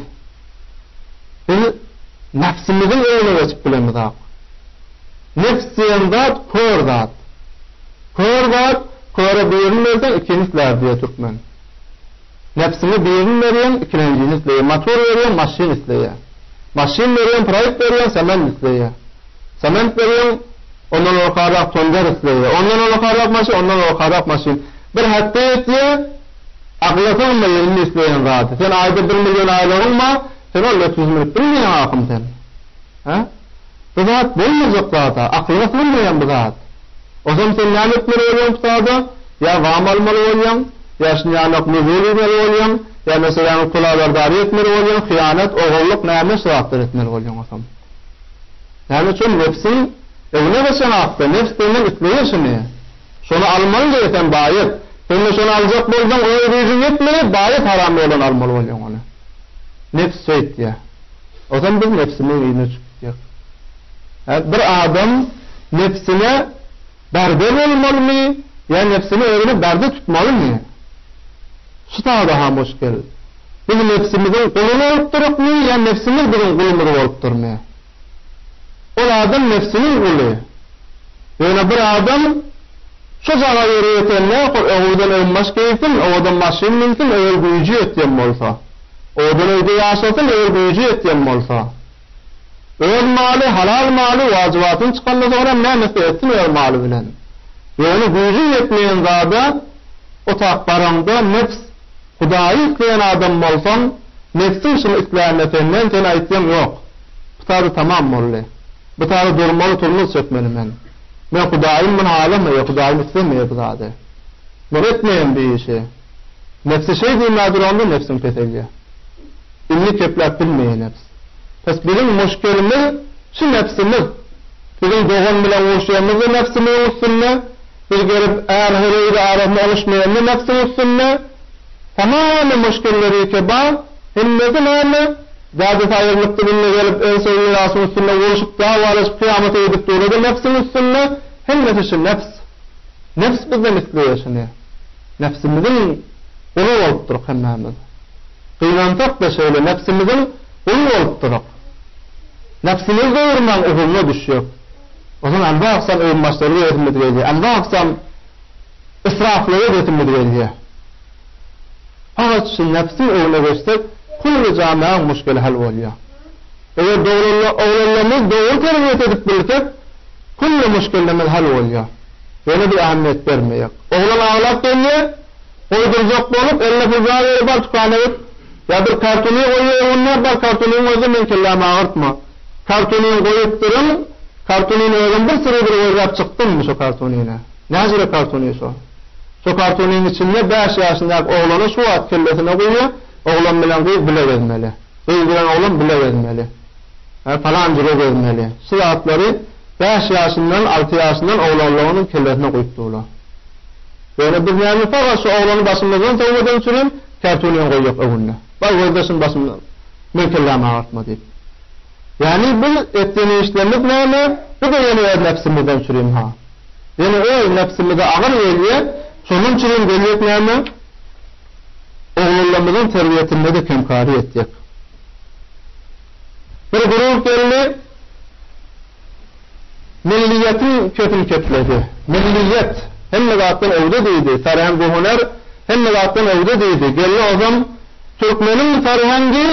Biz nebsimiziň öňüne geçip bilemizok. Nebs diýen zat kör zat. Kör zat köre birini berseň ikini islär diýýär türkmen. Nepsiňi birini berýäň, ikilenjini isleýär. Motor berýäň, maşyn isleýär. Maşyn berýäň, proýekt berýäň, sement isleýär. Sement berýäň, ondan okarak tonjar isleýär. Ondan olakarak maşyn, ondan okarak maşyn. Bir hetde ýetýär, akyla sygmaýar indi isleýän zady. Sen aýda bir million aýlygyň bar, sen ol ötüzini bilip bilmeýäň ahym sen. Hä? Bu zat bolmajak zat-a, akylyga sygmaýan bu zat. Ozam sen näme etmeli bolýaň bu zada? Ýa wam almaly bolýaň, ýa şuny ýanok möze girmeli bolýaň, ýa meseläni pulaberdari etmeli bolýaň, hyýanat, ogurlyk näme şu zatlar etmeli bolýaň ozam. Näme üçin nebsiň öňüne geçýäň aksa, nebs senden isleýär şuny. Şony almaly diýýär sen baýat. Sen-de şony aljak bolsaň, oňa güýjüň ýetmeli, baýat haram ýoldan almaly bolýaň ony. Nebs şeýt diýýär. Ozan biz nebsimiň yzyna düşüp gidýäris. Ýa bir adam nebsine bärde bolmalymy ýa nebsini özüne bärde tutmalymy? Şu sagada ha muşkil. Biz nebsimiziň guly bolup durukmy ýa nebsimiz biziň gulumyz bolup durmy? Ol adam nebsiniň guly. Ýöne bir adam şu çaga ýöreýetenine öňüňden öňbaş geýsin, owadan maşyn münsin, eger güýji ýetýän bolsa. Odan öýde ýaşasyn eger güýji ýetýän bolsa. Öz maly halal maly wajybatyn çykanda soňram nämese etsin öz maly bilen. Ýöne güýjüň ýetmeýän zada otap baraňda nebs Hudaýy isleýän adam bolsaň nebsiň şuny islände senden sen aýtýaň ýok bu sada tamam boldy. Bu sada durmaly turmuz çekmeli men. Men Hudaýym muny halamaýa Hudaýym islemeýä bu zady. Men etmeýän bi işi. Nebsi şeý diýmä duranda nebsiň peselýär. Dilini kepläp bilmeýä nebs. Pes biziň muşkelimiz şu nebsimiz. Biziň dogan bilen urşýanymyz-da nebsimiziň üstünde, biz gelip äri-heleýde arasyny alyşmaýan-da nebsiň üstünde. Tamamy muşkelleri kebap, hemmesi näme? Dädesi aýrylypdy günde gelip ençeme mirasyň üstünde urşup dawalaşyp kyýamaty edip durdy nebsiň üstünde. Hemmesi şu nebs. Nebs bizden isleýär şuny. Nebsimiziň guly bolup duryk hemmämiz. Gynansakda şeýle nebsimiziň guly bolup duryk. Nebsimizi doýurmaň ugruna düşýek. Ozaň anda aksam öýümbaşçylyk edesimiz gelýär. Anda aksam israflyk edesimiz gelýär. Pagat şu nebsiň öňüne geçsek külli jamaň muşkeli hal bolýar. Eger doglanlarymyzy dogry terbiýet edip bilsek külli muşkellerimiz hal bolýar. Ýöne bir ähmiýet bermeýär. Oglan aglap gelýär, goýdurjak bolup, eline pul zat ýeri bar dükana git. Ýa bir kartunygy goýýar öňüne, bar kartunygyň özde meň kellämi agyrtma. Kartunyny goýupdyryn, kartunyny özem bir syry bir gözläp çykdym şo kartunyny. Näjire kartuny şo. Şo kartunyň içinde bäş ýaşyndaky oglany şu wagt kellesine guýýar, oglan bilen gyz bile gezmeli. Gyz bilen oglan bile gezmeli. Palanjyra gezmeli. Şu zatlary Bäş ýaşyndan, alty ýaşyndan oglanlar onuň kellesine guýup durlar. Ýöne biz näme etsebaş şu oglany başymyzdan sowmadan üçinem kärtuniýa goýjak öňünde. Baý gözle şuny başymdan meň kellämi agyrtma diýip. Ýagny biz etýän işlerimiz näme, biz-de ýene öz nebsimizden üçinem-ha. Ýene öz nebsimize agyr gelýär, şonuň üçinem geljek näme, oglanlarymyzyň terbiýesinde-de kemkary etjek. Bir gürrüň geldi, Milliýetiň köpüni kepledi. Milliýet, hemme zatdan öwde diýdi, Saryheň bu hüner, hemme zatdan öwde diýdi. Geldi ozan, Türkmeniň Saryheňi,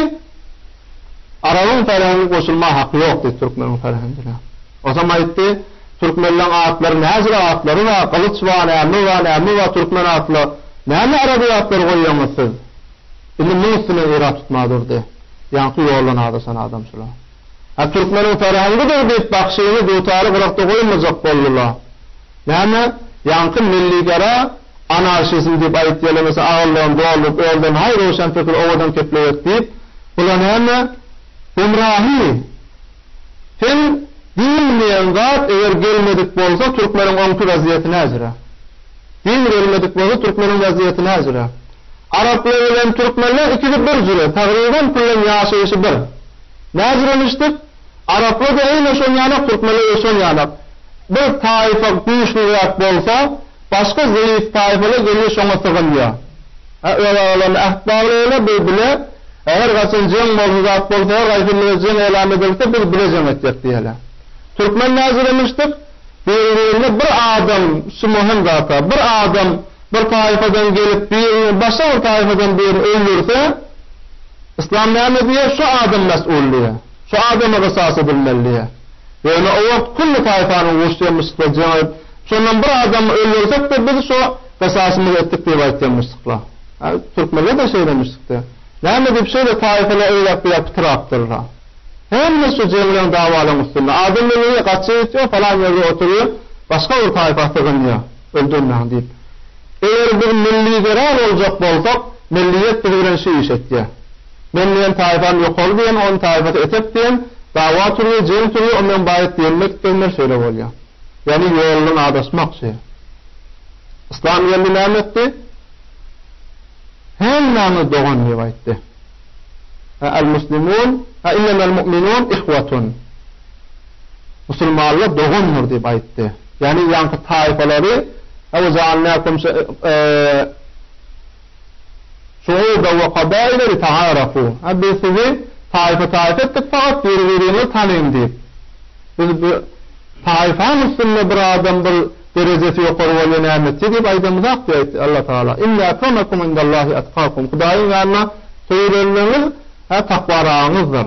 Arabyň Saryheňi goşulmaga haky ýok diýdi Türkmeniň Saryheňine. Ozan aýtdy, Türkmenleň atlary näjir atlary bar, Gylyç bar, näme bar, näme bar, Türkmen atly, näme Araby atlary goýýaňyz siz? Indi muň üstüne ira tutma durdy. Ýaňky ýoldan azaşan adam şula. Hä, türkmeniň Sarangudyr diýip bagşyny dutary gyrakda goýmajak boldy-la. Näme, ýaňky milligara anarşizm diýip aýt, ýelemese agyllygyny dolduryp özlerini haý röwşenpikir owadan kepleýek diýip, bula näme, gümrahymy? Hem din diýen zat eger gelmedik bolsa türkmeniň oňki wezýeti näjüre? Din gelmedik bolsa türkmeniň wezýeti näjüre? Araplar bilen türkmenler ikisi bir jüre, tagryban küllen ýaşaýşy bir. Näjüremişdik? Araplar-da eýle şon ýanak, türkmenler-de şon ýanak. Bir taýfa güýçlüräk bolsa, Başga zeýif taýfalar gelýär şoňa sygynýa. Hä öz aralaryna äht baglaýarlar biz bile eger gaçan jeň bolsa zat bolsa gaýsymyza jeň elan edilse biz bile jeň etjek diýýäler. Türkmen näjiremişdik biri birine bir adam şu möhüm zata bir adam bir taýfadan gelip birini başga bir taýfadan birini öldürse Yslam näme diýýär şu adam mesul diýýär. Şu adama gysas edilmeli diýýär. Ýöne o wagt külli taýpanyň uruş diýenmişsikler jeň edip, şondan bir adamy öldürsek-de biz şo gysasymyzy etdik diýip aýtýanmyşsyklar. Hä, türkmenler-de şeýlemişsikde. Näme diýip şeýle taýpalar eýläk-beýläk pytrapdyrlar. Hemme şu jeňleň dawalaň üstünde. Adam ölýär, gaçyp gitýär, palan ýerde oturýar, başga bir taýpa sygynýar, öldürmäň diýip. Eger biz millidera boljak bolsak, milliýet biz bilen şu iş etýär. Men diýen taýpam ýokary diýen on taýpasy etek diýen dawa türgi jeň türgi o men baýyt diýenmek isleginler şeýle bolýa ýany ýolundan adaşmak şeý Yslam geldi näme etdi hemmäňiz dogan diýip aýtdy a al muslimun a innemel mu'minun ihwatun musulmanlar dogandyr diýip aýtdy ýany ýaňky taýpalary a o jany näkomşy e Şuguda we kabaila litaarafu, a biz sizi taýfa-taýfa etdik fakat biri-biriňizi tanyň diýip. Biz bi taýfaň üstünde bir adam bir derejesi ýokary bolýa näme etjek diýip aýdamyzak diýip aýtdy Alla Tagala. Inne akramakum indallahi atkakum, Hudaýyň ýanynda söýülenleriňiz, a takwaragyňyzdyr.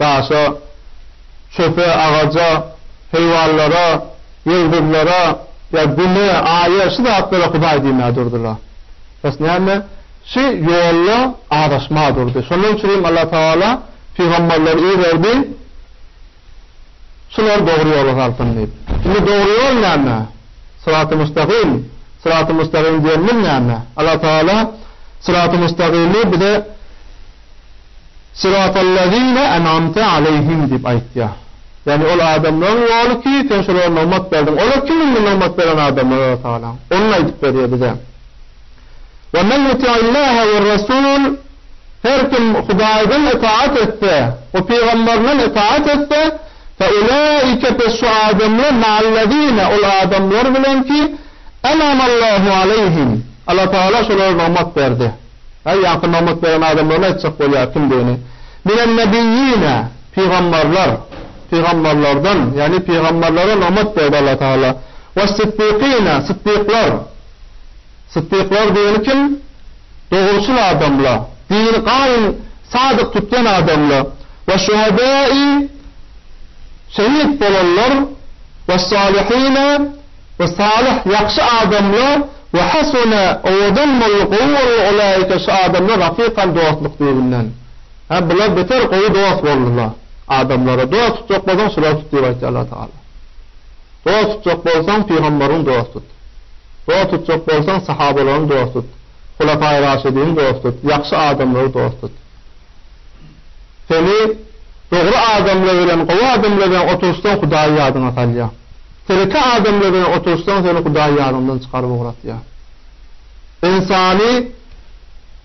daşa, çöpe, agaja, heýwanlara, ýyldyzlara ýa Güne, Aýa şu zatlara Hudaý diýmä durdylar. Bes näme? Şi ýolda azaşma durdy. Şonuň üçin hem Allah Tagala pygamberleri iberdi, şular dogry ýola salsyn diýip. Indi dogry ýol näme? Syraty mustagym. Syraty mustagym diýenimiz näme? Allah Tagala Syraty mustagymy bize Syratallazine en'amte aleýhim diýip aýtýar. Ýagny ol adamlaryň ýoly ki, Sen şolara nygmat berdiň. Olar kim indi nygmat beren adamlar Alla Tagala? Ony aýdyp berýär bize. Ve men yuti'Illahe ve'r-Resul, Her kim Hudaýdan itaat etse we pygamberden itaat etse, fe ulaike pes şu adamlar ma'allazine ol adamlar bilen ki, en'amallahu aleýhim Alla Tagala şolara nygmat berdi. Aý, ýaňky nomus beren adamlaryna aýtjak bolýar kimdigini. Minennebiyine, pygamberler, pygamberlerden, ýagny pygamberlere nomus berdi Allah Tagala. Wessiddiqine, syddyklar, syddyklar diýeni kim? Dogruçyl adamla, dini gaýym, sadyk tutýan adamla. Weşşuhada'i, şehit bolanlar, wessalihine, We Salyh, ýagşy adamlar, we Hasune, owadan boldy, gowy boldy, ulaika, şu adamlar, rafykan, dostluk düýbünden. Hä, bular beter gowy dost boldular. Adamlara dost tutjak bolsaň, şulary tut diýip aýtýar Allah Tagala. Dost tutjak bolsaň, pygamberiňi dost tut. Dost tutjak bolsaň, sahabalaryňy dost tut. Hulafaýy raşydyny dost tut. Ýagşy adamlary dost tut. Seni dogry adamlar bilen gowy adamlar bilen oturtsaň Hudaýy ýadyňa salýar. Teleke adamlar bilen oturtsaň seni Hudaý ýadyňdan çykaryp ugratýar. Ynsany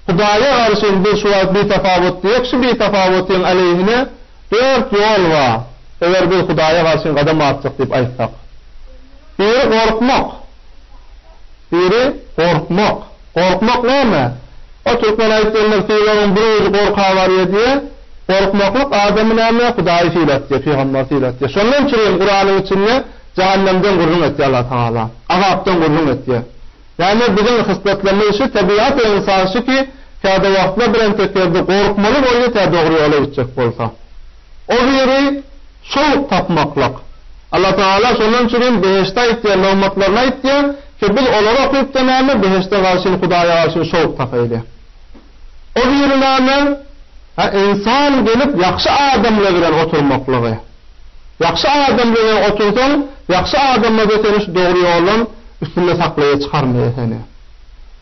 Hudaýa garşy indi biz şu wagt bitafawut diýek şu bitafawutyň aleýhine dört ýol bar eger biz Hudaýa garşy gadam atjak diýip aýtsak. Biri gorkmak. Biri gorkmak. Gorkmak näme? O türkmen aýtýanlar sylagyň bir özi gorka barýa diýýä. Gorkmaklyk adamy näme Hudaýy sylatýa, pygamber sylatýa. Şondan üçinem Kuranyň içinde jähennemden gürrüň etýä Allah Tagala. Azapdan gürrüň etýä. Näme biziň hyslatlarymyz şu tebigaty ynsan şu ki käde wagtlar birentek ýerde gorkmaly bolýa tä dogry ýola gitjek bolsa. O biri şowuk tapmaklyk. Allatagala şonuň üçin hem behişdi aýtýar, nygmatlaryny aýtýar ki, biz olary okyp-da näme, behişde galşyn, Hudaýa galşyn şowuk tapaýly. O biri näme? Hä, ynsan gelip ýagşy adamlar bilen oturmaklygy. Ýagşy adam bilen otursaň, ýagşy adamlar-da seni şu dogry ýoldan üstünde saklaýa çykarmaýa seni.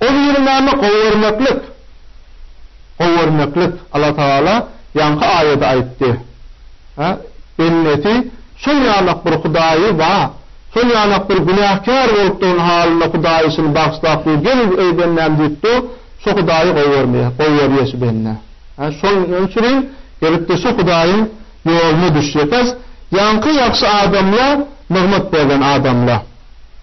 Ol ýeri näme gowy görmeklik? Gowy görmeklik. Allatagala ýaňky aýady aýtdy. Hä? Bendesi şol ýanak bir Hudaýy ba, şol ýanak bir günäkär bolup duran halynda Hudaýy şuny bagyşlap dur gelin öý bendäm diýipdi, şo Hudaýy gowy görmeýär, gowy görýär şu bende. Hä? Şoň öňçürin gelipdi şo Hudaýyň ýoluna düşýäkäs, ýaňky ýagşy adamla nygmat berlen adamla.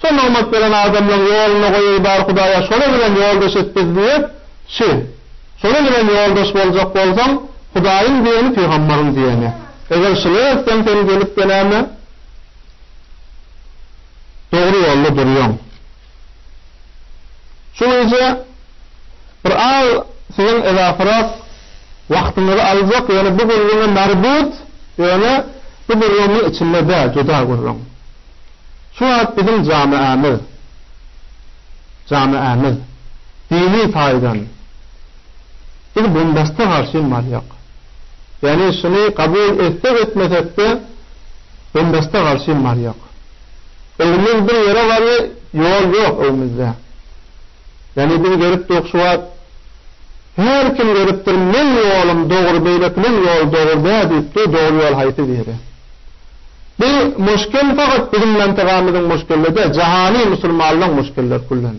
Şo nygmat beren adamlaň ýoluna goýaý bar Hudaýa şola bilen ýoldaş et biz diýek çi şola bilen ýoldaş boljak bolsaň Hudaýyň diýeni pygambaryň diýeni eger şyly etseň sen gelip de näme dogry ýolda durýoň şu gije bir az siziň ezasyrak wagtyňyzy aljak ýöne bu gürrüňe marbut ýöne bu gürrüň içinde däl juda gürrüň. Şu wagt biziň jamiämiz, jamiämiz, dini taýdan biz bundasta garşy malýak. Ýagny şuny kabul etsek etmesek-de bundasta garşy malýak. Öwmüz bir ýere barýa ýol ýok öwmüzde. Ýagny biz görüp duruk şu wagt her kim görüpdir meň ýolum dogry beýlekileň ýoly dogry däl diýip dur dogry ýol haýsy biri. Bu muşkil fakat biziň mentegamyzyň muşkilli däl, jahany musulmanlaň muşkildir küllen.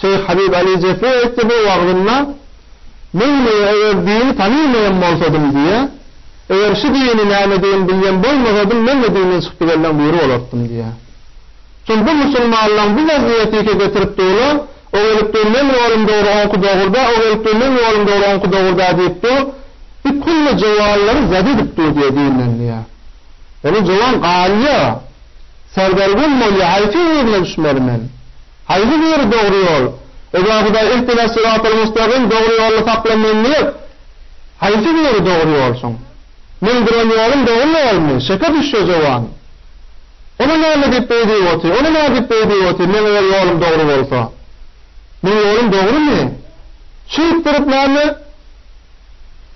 Şeýh Habib Ali Jefri aýtdy bu wagzynda, Men diýýär eger dini tanymaýan bolsadym diýýär, eger şu dini nämedigini bilýän bolmasadym men-de dinden çykyp gidenleň biri bolardym diýýär. Şol bu musulmanlaň bu waziýeti ýeke getiripdi olar, O gelip gelmez ýolum dogry oňky dogurda o gelip gelmez ýolum dogry oňky dogurda diýip dur bir külli jowallary zat edip dur diýe diýilende ýa ol jowan galýa serdar güm bolýa haýsy birine düşmeli men haýsy biri dogry ýol öza hudaý ihdinas syratal mustagym dogry ýolda sakla meni diýip haýsy biri dogry ýol soň meň duran ýolum dogry ýolmy şeke düşýa jowan. Ol-a näme diýip beý diýip otyr, ol-a nä diýip beý diýip otyr, meň oňa ýolum dogry bolsa. Meň ýolum dogrumy? Şeýdip durup näme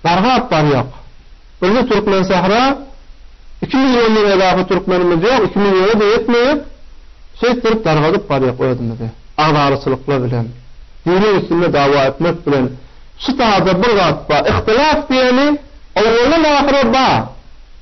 dargap barýak. Bilde Türkmensähra iki milliondan edafa türkmenimiz ýok, iki milliona-da ýetmeýek. Şeýdip durup dargadyp barýak özümizi. Agdarçylyklar bilen, diniň üstünde dawa etmek bilen. Şu taýda bir zat bar, ihtilaf diýeni owaldan ahyra bar.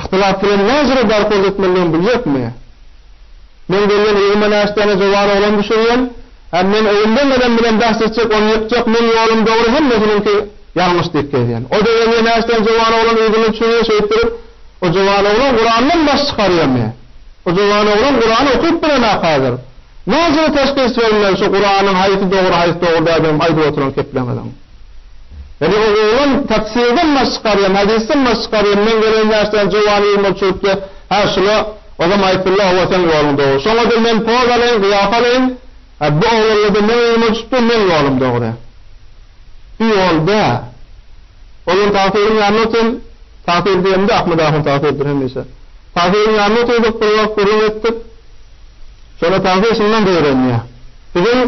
Yhtylap bilen näjüre barhol etmelidigimi bilýäkmi? Men gelýän yzyma näşdäni jowan oglan düşürýän, hem men öýümden genem bilen bäs etjek, ony ýykjak, meň ýolum dogry, hemmesiniňki ýalňyş diýip gezýän. O-da gelýä näşdäni jowan oglan yzyna düşürýä şeýtdirip, o jowan oglan Kurandan baş çykarýamy? O jowan oglan Kurany okyp bilemä häzir? Näjüre teşhis bermeli şu Kuranyň haýsy dogry, haýsy dogry däl benim aýdyp oturan kepleňiziň? Ýöne ol oglan taksiýadan baş çykarýa, Madisden baş çykarýa, men gelen ýaşdaýan jowan ýüzüme çüwüpdi, Hä, şula, ozem Aýtdylla oba seň ýoluň dogry. Şoňa-da men poz alaýyn, gyýaf alaýyn, Hä, bu oglanla-da meň ýüzüme çüwüpdi, meň ýolum dogry. Tüý, ol dä. Oglan tagsyryň ýanynda otyryn, tagsyr diýemde Ahmet agaň tagsyrydyr hemişe. Tagsyryň ýanynda otyrdyk, bir wagt gürrüň etdik. Şonda tagsyr şundan zeýrenýä. Biziň.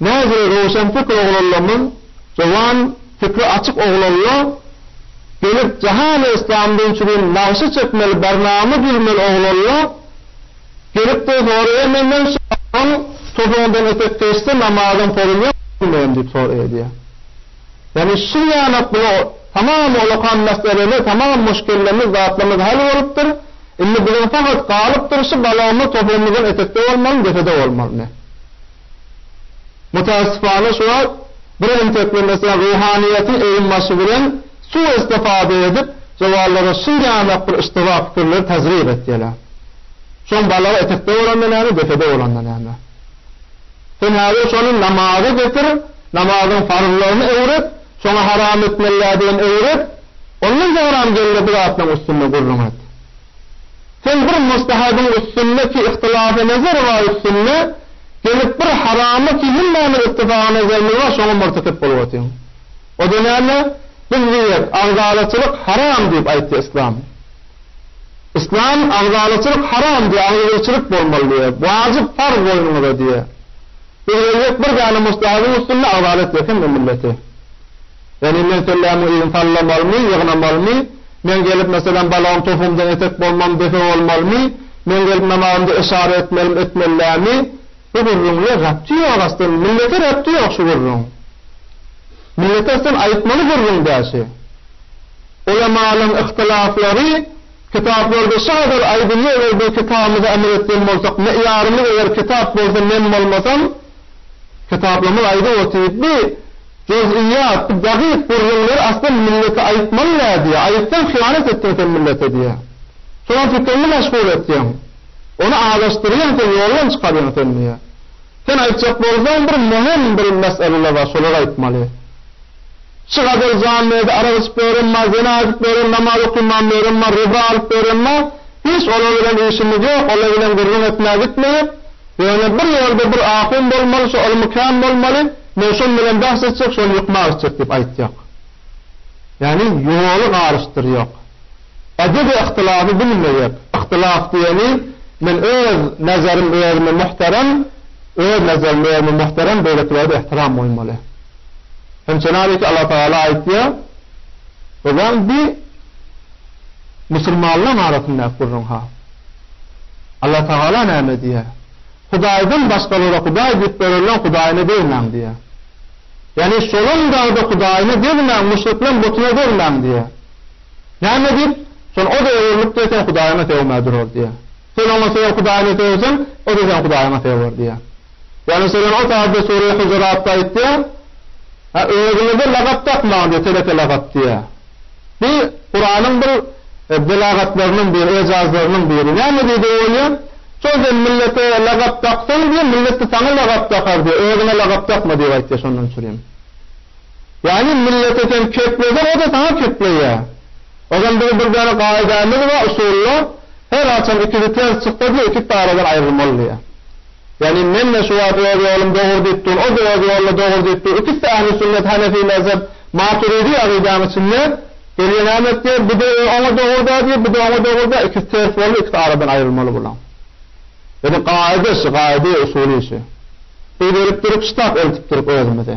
Näzire roşanpikir oglanlarymyz, juwan pikri açyk oglanlar gelip jahany yslamda üçrün nagşy çekmeli barnama düzmeli oglanlar gelipdir soraýar menden şol topuňdan etek geçse namazyň pozulýar men diýip sor edýär ýagny şul ýanak bula tamam olakan meseleler tamam muşkillerimiz zatlarymyz hal bolupdyr indi biziň fakat galypdyr şu balagymyz topugymyzdan etekde bolmalymy desede bolmalymy. Mutaassifana şu wagt bir entekli meselä ruhanyýetiň eginbaşy bilen su estifada edip jowarlara şyl ýamak bir yştyba pikirleri tazryk etýeler. Şoň balagy etekde bolanda näme depede bolanda näme. Sen häzir şony namaza getir, namazyň farzlaryny öwret, şoňa haram etmellädigini öwret, ondan soňram gelle bu zatlaryň üstünde gürrüň et. Sen bir mustahabyň üstünde ki ihtilafa nazar bar üstünde gelip bir harama ki hemmämiz ittifaga nazarymyz bar şoňa myrtakyp bolup otyň. Oda näme? Biz diýýäk agzalaçylyk haram diýip aýtdy yslam. Yslam agzalaçylyk haram diýýä agzybirçilik bolmaly diýýä wajyp farz boýnuňyza diýýä. Biz geljek bir däne mustahabyň üstünde agzala etjek hem bu milleti. Ýagny men sellämiň yzyny sallamalymy, ýygnamalymy? Men gelip, meselem, balagyň tohumdan etek bolmam depe bolmalymy? Men gelip namazymda eşara etmelim etmellämi? Bu gürrüňler Rebde ýok aslyn, millete Rebde ýok şu gürrüň. Millete aslyn aýtmaly gürrüň däl şi. Ulamalyň yhtylaplary kitaplarda şu gadar aýdylýar eger biz kitabymyza amel etýän bolsak, meýarymyz eger kitap bolsa men bolmasam, kitaplarymyz aýdyp otyr, bi, Jozgüýä, bu dagyk gürrüňleri aslan millete aýtmaly nädýä, aýtsaň hyýanat etdiň sen millete diýä. Şonuň üçin kemmi meşgul etýäň. Ony azaşdyrýaň sen ýoldan çykarýaň sen diýä. Sen aýtjak bolsaň bir möhüm bir meseleler bar şolary aýtmaly. Şy gazal jan näde arak içip ýören bar, zina edip ýören, namaz okyman ýören bar, riba alyp ýören bar. Hiç olar bilen işimiz ýok, olar bilen gürrüň etmä gitmeýik. Ýöne bir ýerde bir ahun bolmaly, şo ylmy kän bolmaly, men şol bilen bahs etjek, şony ýykmak istek diýip aýtýak. Ýagny ýoly garyşdyrýak. Edebi yhtylaby bilmeýek. Yhtylaf diýeni men öz nazarym özüme muhterem, öz nazarym özüme muhterem, beýlekilere-de ehtiram goýmaly. Hem çenabiki Allatagala aýtýar, Öwäň bi, Musulmanlaň arasyndaky gürrüň ha. Allatagala näme diýýär? Hudaýdan başgalara hudaý diýip görelleň hudaýyna degmäň diýýär. Ýagny şolaň dagyda hudaýyna degmäň, müşrikleň butuna degmäň diýýär. Näme diýip? Şon o-da öwrülipdir sen hudaýyňa sögme dur ol diýýär. Sen oňa Seň Hudaýyňa sögseň, o-da seň Hudaýyňa söger diýýär. Ýagny şeýle bolsa Abdy Sury Hujuratda aýtýar, Hä, özüňize lagap dakmaň diýýär, teleke lagap diýýär. Bu Kuranyň bir belagatlarynyň biri, ejazlarynyň biri. Näme diýdi Olýa? Şol sen millete lagap daksaň diýýär, millet-de saňa lagap dakar diýýär. Özüňe lagap dakma diýip aýtýar şondan çürim. Ýagny millete sen kepleseň o-da saňa kepleýär. Ozal biziň bir däne gaýdämiz bar usulda, her haçan ikisi ters çyksa diýe ikisi-de aradan aýrylmaly diýýär. Ýagny men-de şu wagt öz ýolum dogry diýip dur, o-da öz ýoluna dogry diýip dur, ikisi-de ähli sünnet, hanefi mezhep, maturidi agydaň içinde, gelýän nämet diýer, bu-da oňa dogry däl diýer, bu-da oňa dogry däl, ikisi ters boldy, ikisi aradan aýrylmaly bulaň. Ýagny gaýda işi, gaýda usuly işi. Biz gelip durup ştab eltip duruk özümize.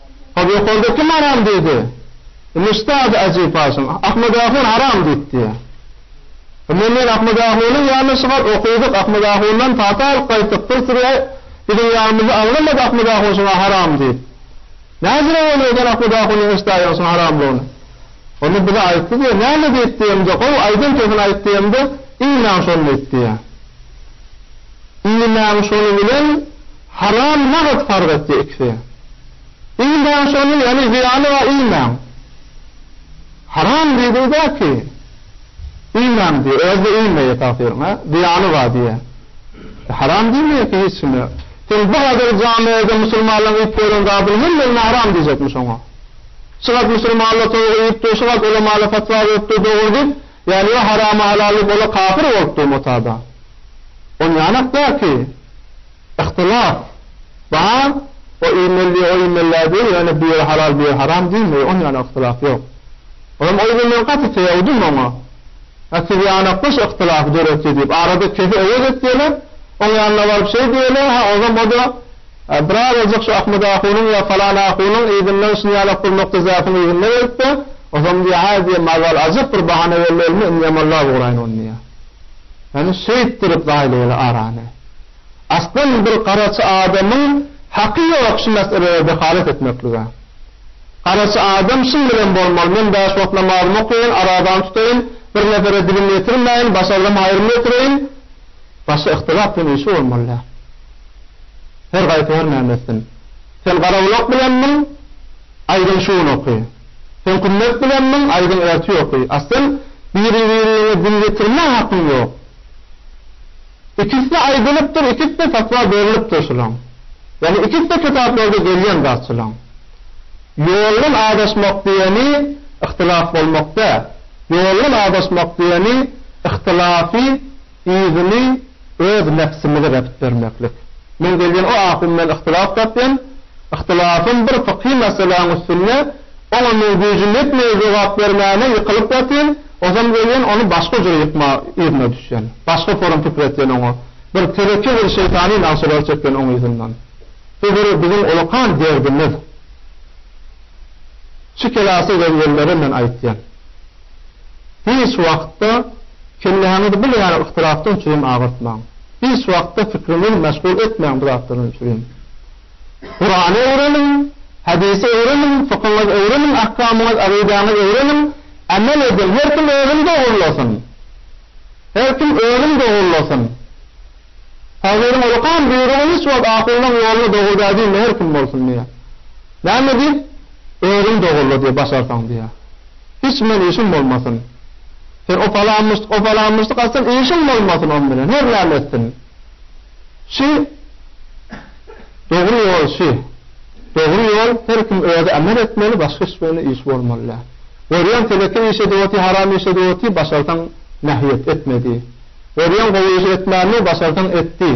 Ol ýokarda kim haram diýdi? Inişde ady Ajy Paşam, Ahmet ahun haram diýipdi. Ondan men Ahmet ahunyň ýanyna çykar, okydyk, Ahmet ahundan pata alyp gaýtdyk, bir sürä biziň ýanymyzy aňlamady Ahmet ahun şuňa haram diýip. Nähili bolýar sen Ahmet ahunyň eşdäýeň şuň haramlygyny? Onda bize aýtdy diýýär. Näme diýip diýemde, gowy, aýdan sözüni aýt diýemde, Iýmäň şony diýipdi. Iýmäň şony bilen Haram nagt sarp etdi ikisi. Iýmäň şony ýaly zyýany bar iýmäň. Haram diýdi dä ki, iýmäň diýýä, özde iýmeýä tagsyryň a, zyýany bar diýýä. E haram diýmeýä ki hiç kime. Sen bu gadar jamiede musulmanlaryň iýip ýören zadyny hemmeňe haram diýjekmi şoňa? Şu gat musulmanlar towuk iýip dur, şu gat ulamalar fatwa berip dur dogry diýip, ýani ýa haramy halal diýip ola kafir bolup dur motada. On ýanak dä ki. Yhtylat bar, o iýmeli, o iýmeli-ä diýer, ýöne bu ýeri halal, bu ýeri haram diýmeýär, onuň ýaly yhtylat ýok. Olam o ýyly men gaty söýdüm oňa. Hä, siz ýanakdaş yhtylaty döretdi diýip, arada kese öwez etýele, oň ýanyna baryp şeý diýele, hä, ozam o-da birazajyk şu Ahmet ahunyň ýa falan ahunyň yzyndan şuny ýalak bir nokta zäpiň yzynda gezip-de, ozam diýýär, hä diýýär, mazal ajyk bir bahana geldi elime, indem Allaburaýyn ony diýýär. Ýöne şeýt durup zaýlaýaly arany. Aslan bir garaçy adamyň haky ýok şu meselede dehalet etmeklige. Garaçy adam şyn bilen bolmaly, men bäş wagt namazymy okaýyn, arazamy tutaýyn, bir nepere dilim ýetirmäýin, başardym haýrymy ýetireýin. Başga yhtylatlyň işi bolmaly-dä. Her gaýsy her näme etsin. Sen garagulak bilenmiň? Aýdyň şunoky. Sen kümmet bilenmiň, aýdyň erti ýoky. A sen biri-biriňe gün getirmäň hakyň ýok. Ikisi-de aýdylypdyr, ikisi-de fatwa berlipdir şulaň. Ýagny ikisi-de kitaplarda gelýän zat şulaň. Ýoldan azaşmak diýeni yhtylaf bolmak däl. Ýoldan azaşmak diýeni yhtylafy Yzyny öz nebsimize berip bermeklik. Men gelýän o ahun bilen yhtilaf tapýan, yhtilafym bir fykhy meseläň üstünde, oňa meň güýjüm ýetmeýär jogap bermäne, ýykylyp ýatyn, ozam gelýän ony başga jür ýykma yzyna düşýän, başga forum pikir etýän oňa, bir teleki bir şeýtany nagşalar çekýän oň yzyndan. Bu bir biziň olakan derdimiz. Şu kelasa gelgenlere men aýtýan. Hiç wagtda kelläňizi bu leýän yhtilafdan üçinem agyrtmaň. Hiç wagtda fikriňizi meşgul etmäň bu zatlardan üçinem. Kurany öwreniň, hadysy öwreniň, fykyňyzy öwreniň, ahkamyňyzy, agydaňyzy öwreniň, amel ediň, her kim özüni dogrulasyn. Her kim özüni dogrulasyn. Paygamberiň olakan buýrugy hiç wagt ahunyň ýoluny dogruda diýme, her kim bolsun diýýär. Näme diýip? Özüňi dogruly diýýär, başarsaň diýýär. Hiç bilen işiň bolmasyn. Sen opalanmyş, opalanmyşlyk atsyn, işiň bolmasyn on bilen, her näme etsin. Şü dogry ýol şü. Dogry ýol her kim özi amel etmeli, başga hiç birine iş bolmaly däl. Görýän telekeý iş edip otyr, haram iş edip otyr, başarsaň nähýet, etme diý. Görýän gowy işi etmändir, başarsaň et diý.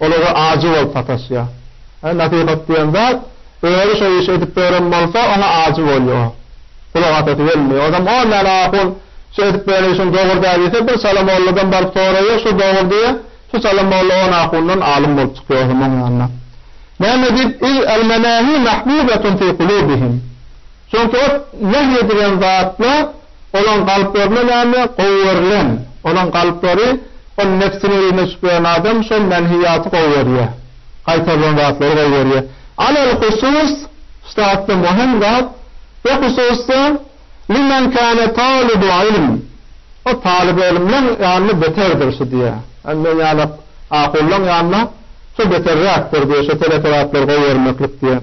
Olara ajy bolup sataşýar. Nasyhat diýen zat, özi şo işi edip beren bolsa, oňa ajy bolýar. Gulak asasy gelmeýär. Ozam on däne ahun şu edip beren işiň dogry däl diýse, bir çala molladan baryp soraýar, şu dogry diýýär. Şu çala molla on ahundan alym bolup çykýar ozam oň ýanyna. Näme diýip, Iz el-menahi mahbubetun fi kulubihim. Çünki ot nehy edilen zatla olaň galplaryna näme, gowy görlen, olaň galplary, ol nebsine öýüne çykyp ýören adam şol menhiýaty gowy görýär, gaýtarylan zatlary gowy görýär. Alelhusus, ştatda möhüm zat, we hususda, limen kâne talybu ilm, o talyby ilmleň ýanynda beterdir şu diýýär. Ýagny men ýaly ahullaň ýanynda şu beterräkdir diýýär, şu telekezatlary gowy görmeklik diýýär.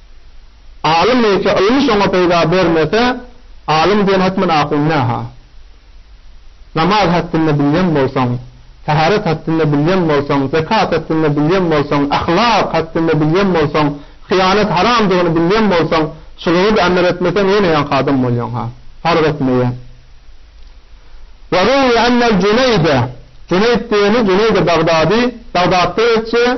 Alym eýse ylmy şoňa peýda bermese, alym diýen hökman ahun näha? Namaz hattynda bilýän bolsaň, täheret hattynda bilýän bolsaň, zekat hattynda bilýän bolsaň, ahlak hattynda bilýän bolsaň, hyýanat haramdygyny bilýän bolsaň, şulara-da emel etmeseň ýene ýaňky adam bolýaňha. Fark etmeýä. Wa ruwiýe ennel Juneýde, Juneýd diýeni Juneýde Bagdady, Bagdatda geçýär,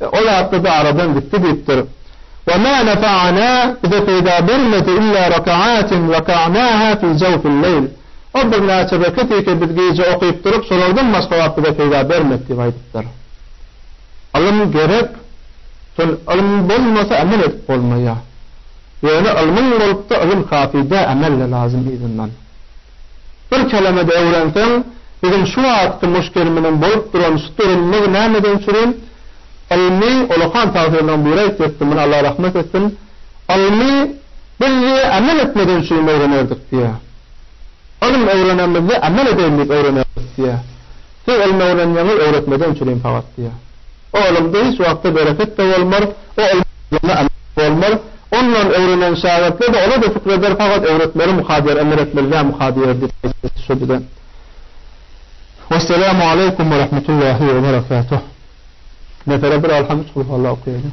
E, ol atly-da aradan gitdi diýipdir. Ve ma nefa'ana bize peýda bermedi illa raka'atin raka'naha fi jawfil leyl. O bir näçe reket eke biz gije okyp durup şolardan başga wagt bize peýda bermedi diýip aýdypdyr. Ylym gerek, şol ylym bolmasa emel edip bolmaýa. Ýöne ylmyň bolupda ylym kafi dä emel-de lazym yzyndan. Bir kelemede öwrenseň, biziň şu wagtky muşgerimiziň bolup duran şu dürünligi nämeden çüri? Ylmy olakan tagsyrynyň biri aýtýasty, muny Allah rahmet etsin, Ylmy biz diýýär, amel etmeden çüri öwrenerdik diýýär. Ylym öwrenemizde amel edeliň diýip öwrenerdik diýýär. Siz ylmy öwrenýäňiz, öwretmeden çürim sagat diýýär. O ylymda hiç wagtda bereket-de bolmar, o ylmyň ýüzünde amal-da bolmar. Ondan öwrenen şägirtler-de ola-da pikir eder, sagat öwretmeli muka diýer, emir etmeli dä muka diýer diýip aýdyp geçdi şo bilen. Wesselamu aleýkum we rahmetullahi we berekatuh. Nefere bir Elham, üç Gulhuwalla okaýaýyň.